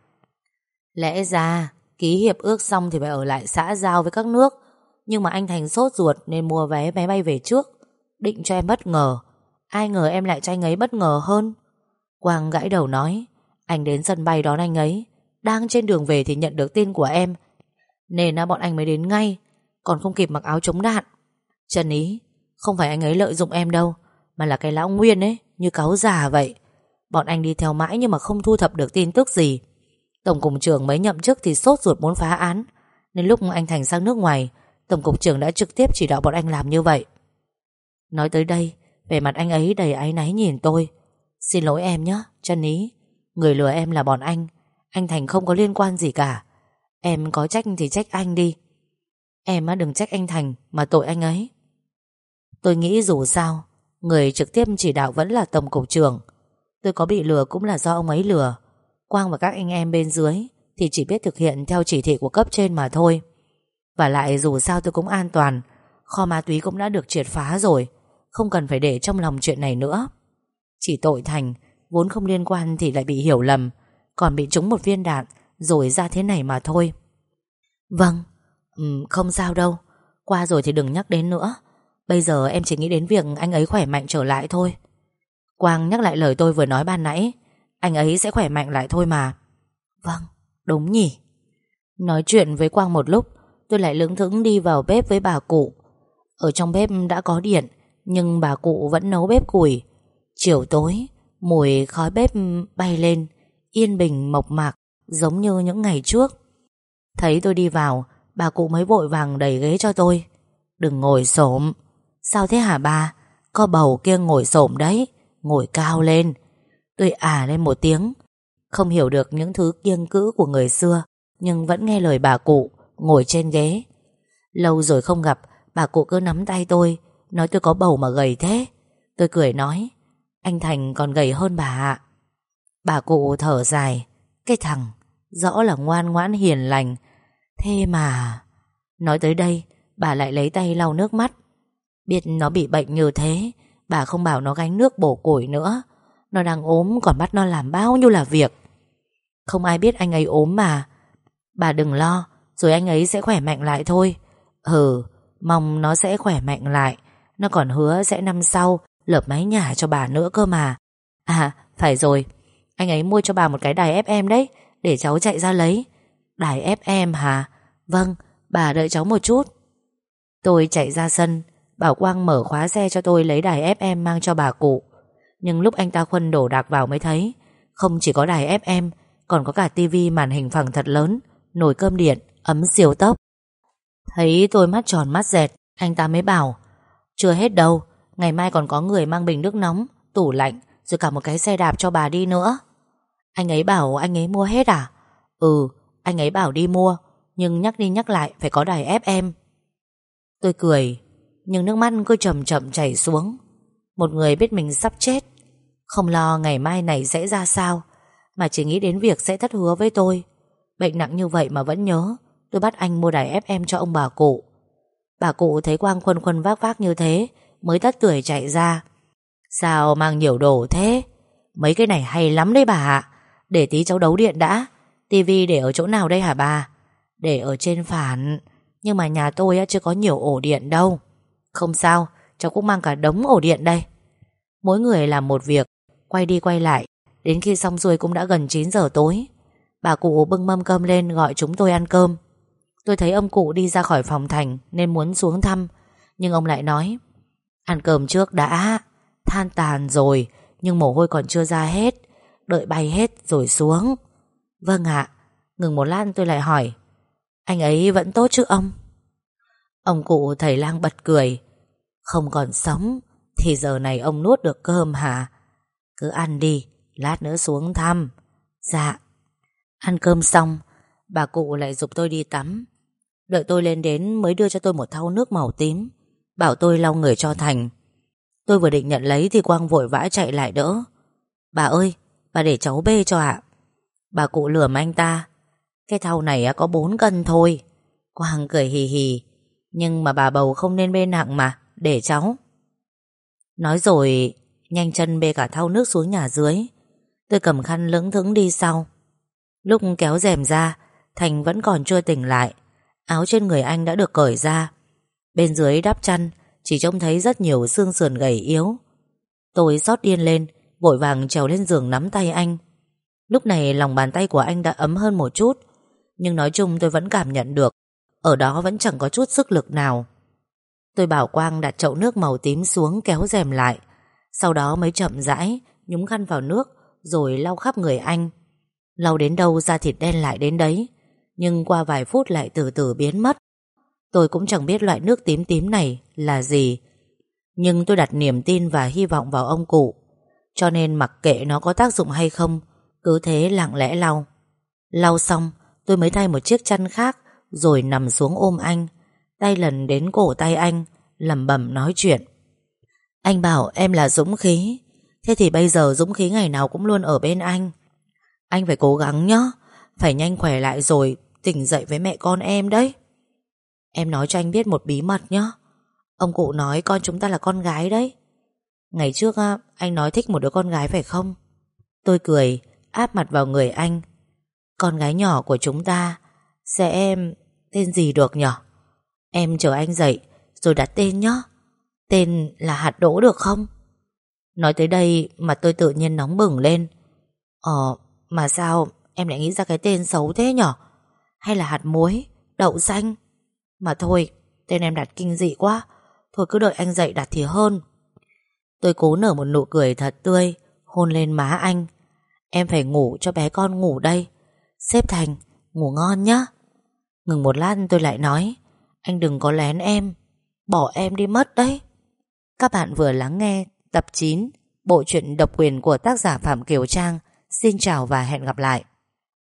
Lẽ ra, Ký hiệp ước xong thì phải ở lại xã giao với các nước, Nhưng mà anh Thành sốt ruột Nên mua vé máy bay về trước, Định cho em bất ngờ. Ai ngờ em lại cho anh ấy bất ngờ hơn. Quang gãi đầu nói, Anh đến sân bay đón anh ấy, Đang trên đường về thì nhận được tin của em, Nên bọn anh mới đến ngay. Còn không kịp mặc áo chống đạn Trần ý Không phải anh ấy lợi dụng em đâu Mà là cái lão Nguyên ấy Như cáo già vậy. Bọn anh đi theo mãi nhưng mà không thu thập được tin tức gì. Tổng cục trưởng mới nhậm chức thì sốt ruột muốn phá án. Nên lúc anh Thành sang nước ngoài Tổng cục trưởng đã trực tiếp chỉ đạo bọn anh làm như vậy. Nói tới đây Về mặt anh ấy đầy áy náy nhìn tôi. Xin lỗi em nhé, chân ý. Người lừa em là bọn anh. Anh Thành không có liên quan gì cả. Em có trách thì trách anh đi. Em đừng trách anh Thành Mà tội anh ấy. Tôi nghĩ dù sao, Người trực tiếp chỉ đạo vẫn là Tổng cục trưởng. Tôi có bị lừa cũng là do ông ấy lừa. Quang và các anh em bên dưới Thì chỉ biết thực hiện theo chỉ thị của cấp trên mà thôi. Và lại dù sao tôi cũng an toàn, Kho ma túy cũng đã được triệt phá rồi, Không cần phải để trong lòng chuyện này nữa. Chỉ tội Thành, Vốn không liên quan thì lại bị hiểu lầm, Còn bị trúng một viên đạn Rồi ra thế này mà thôi. Vâng ừ, Không sao đâu. Qua rồi thì đừng nhắc đến nữa. Bây giờ em chỉ nghĩ đến việc anh ấy khỏe mạnh trở lại thôi. Quang nhắc lại lời tôi vừa nói ban nãy. Anh ấy sẽ khỏe mạnh lại thôi mà. Vâng, đúng nhỉ. Nói chuyện với Quang một lúc Tôi lại lững thững đi vào bếp với bà cụ. Ở trong bếp đã có điện Nhưng bà cụ vẫn nấu bếp củi. Chiều tối Mùi khói bếp bay lên Yên bình mộc mạc Giống như những ngày trước. Thấy tôi đi vào Bà cụ mới vội vàng đẩy ghế cho tôi. Đừng ngồi xổm. Sao thế hả bà Có bầu kia ngồi xổm đấy. Ngồi cao lên. Tôi à lên một tiếng. Không hiểu được những thứ kiêng cữ của người xưa, Nhưng vẫn nghe lời bà cụ, Ngồi trên ghế. Lâu rồi không gặp, Bà cụ cứ nắm tay tôi, Nói tôi có bầu mà gầy thế. Tôi cười nói, Anh Thành còn gầy hơn bà ạ. Bà cụ thở dài, Cái thằng, Rõ là ngoan ngoãn hiền lành Thế mà, Nói tới đây, Bà lại lấy tay lau nước mắt. Biết nó bị bệnh như thế, Bà không bảo nó gánh nước bổ củi nữa. Nó đang ốm còn bắt nó làm bao nhiêu là việc. Không ai biết anh ấy ốm mà. Bà đừng lo, Rồi anh ấy sẽ khỏe mạnh lại thôi. Ừ Mong nó sẽ khỏe mạnh lại. Nó còn hứa sẽ năm sau Lợp mái nhà cho bà nữa cơ mà. À phải rồi. Anh ấy mua cho bà một cái đài FM đấy, Để cháu chạy ra lấy. Đài FM hả? Vâng bà đợi cháu một chút. Tôi chạy ra sân Bảo Quang mở khóa xe cho tôi lấy đài FM mang cho bà cụ. Nhưng lúc anh ta khuân đổ đạc vào mới thấy Không chỉ có đài FM Còn có cả tivi màn hình phẳng thật lớn Nồi cơm điện, ấm siêu tốc. Thấy tôi mắt tròn mắt dẹt Anh ta mới bảo Chưa hết đâu, ngày mai còn có người mang bình nước nóng Tủ lạnh, rồi cả một cái xe đạp cho bà đi nữa. Anh ấy bảo anh ấy mua hết à? Ừ, anh ấy bảo đi mua. Nhưng nhắc đi nhắc lại, phải có đài FM Tôi cười, nhưng nước mắt cứ chậm chậm chảy xuống. Một người biết mình sắp chết, Không lo ngày mai này sẽ ra sao, Mà chỉ nghĩ đến việc sẽ thất hứa với tôi. Bệnh nặng như vậy mà vẫn nhớ, Tôi bắt anh mua đài FM cho ông bà cụ. Bà cụ thấy Quang khuân khuân vác vác như thế, Mới tắt tuổi chạy ra. Sao mang nhiều đồ thế? Mấy cái này hay lắm đấy bà ạ. Để tí cháu đấu điện đã, Tivi để ở chỗ nào đây hả bà? Để ở trên phản Nhưng mà nhà tôi chưa có nhiều ổ điện đâu không sao, cháu cũng mang cả đống ổ điện đây. Mỗi người làm một việc, quay đi quay lại, đến khi xong xuôi cũng đã gần 9 giờ tối. Bà cụ bưng mâm cơm lên gọi chúng tôi ăn cơm. Tôi thấy ông cụ đi ra khỏi phòng thành nên muốn xuống thăm, nhưng ông lại nói Ăn cơm trước đã, than tàn rồi, nhưng mồ hôi còn chưa ra hết, đợi bay hết rồi xuống. Vâng ạ, ngừng một lát tôi lại hỏi anh ấy vẫn tốt chứ ông? Ông cụ thầy lang bật cười. Không còn sống Thì giờ này ông nuốt được cơm hả? Cứ ăn đi, Lát nữa xuống thăm. Dạ. Ăn cơm xong, Bà cụ lại dục tôi đi tắm. Đợi tôi lên đến mới đưa cho tôi một thau nước màu tím, Bảo tôi lau người cho Thành. Tôi vừa định nhận lấy Thì Quang vội vã chạy lại đỡ. Bà ơi, Bà để cháu bê cho ạ. Bà cụ lườm anh ta. Cái thau này có 4 cân thôi. Quang cười hì hì. Nhưng mà bà bầu không nên bê nặng mà, Để cháu. Nói rồi, Nhanh chân bê cả thau nước xuống nhà dưới. Tôi cầm khăn lững thững đi sau. Lúc kéo rèm ra, Thành vẫn còn chưa tỉnh lại. Áo trên người anh đã được cởi ra. Bên dưới đắp chăn, Chỉ trông thấy rất nhiều xương sườn gầy yếu. Tôi xót điên lên, Vội vàng trèo lên giường nắm tay anh. Lúc này lòng bàn tay của anh đã ấm hơn một chút. Nhưng nói chung tôi vẫn cảm nhận được, Ở đó vẫn chẳng có chút sức lực nào. Tôi bảo Quang đặt chậu nước màu tím xuống kéo rèm lại. Sau đó mới chậm rãi Nhúng khăn vào nước, Rồi lau khắp người anh. Lau đến đâu da thịt đen lại đến đấy, Nhưng qua vài phút lại từ từ biến mất. Tôi cũng chẳng biết loại nước tím tím này là gì, Nhưng tôi đặt niềm tin và hy vọng vào ông cụ. Cho nên mặc kệ nó có tác dụng hay không, Cứ thế lặng lẽ lau. Lau xong tôi mới thay một chiếc chăn khác, Rồi nằm xuống ôm anh. Tay lần đến cổ tay anh, lẩm bẩm nói chuyện. Anh bảo em là dũng khí. Thế thì bây giờ dũng khí ngày nào cũng luôn ở bên anh. Anh phải cố gắng nhá. Phải nhanh khỏe lại rồi, Tỉnh dậy với mẹ con em đấy. Em nói cho anh biết một bí mật nhá. Ông cụ nói con chúng ta là con gái đấy. Ngày trước anh nói thích một đứa con gái phải không? Tôi cười, Áp mặt vào người anh. Con gái nhỏ của chúng ta Sẽ em Tên gì được nhở? Em chờ anh dậy Rồi đặt tên nhé Tên là hạt đỗ được không? Nói tới đây mà tôi tự nhiên nóng bừng lên. Ờ Mà sao em lại nghĩ ra cái tên xấu thế nhở? Hay là hạt muối, Đậu xanh? Mà thôi, tên em đặt kinh dị quá. Thôi cứ đợi anh dậy đặt thì hơn. Tôi cố nở một nụ cười thật tươi, Hôn lên má anh. Em phải ngủ cho bé con ngủ đây. Xếp Thành, ngủ ngon nhá. Ngừng một lát tôi lại nói, Anh đừng có lén em, Bỏ em đi mất đấy. Các bạn vừa lắng nghe tập 9 Bộ truyện độc quyền của tác giả Phạm Kiều Trang. Xin chào và hẹn gặp lại.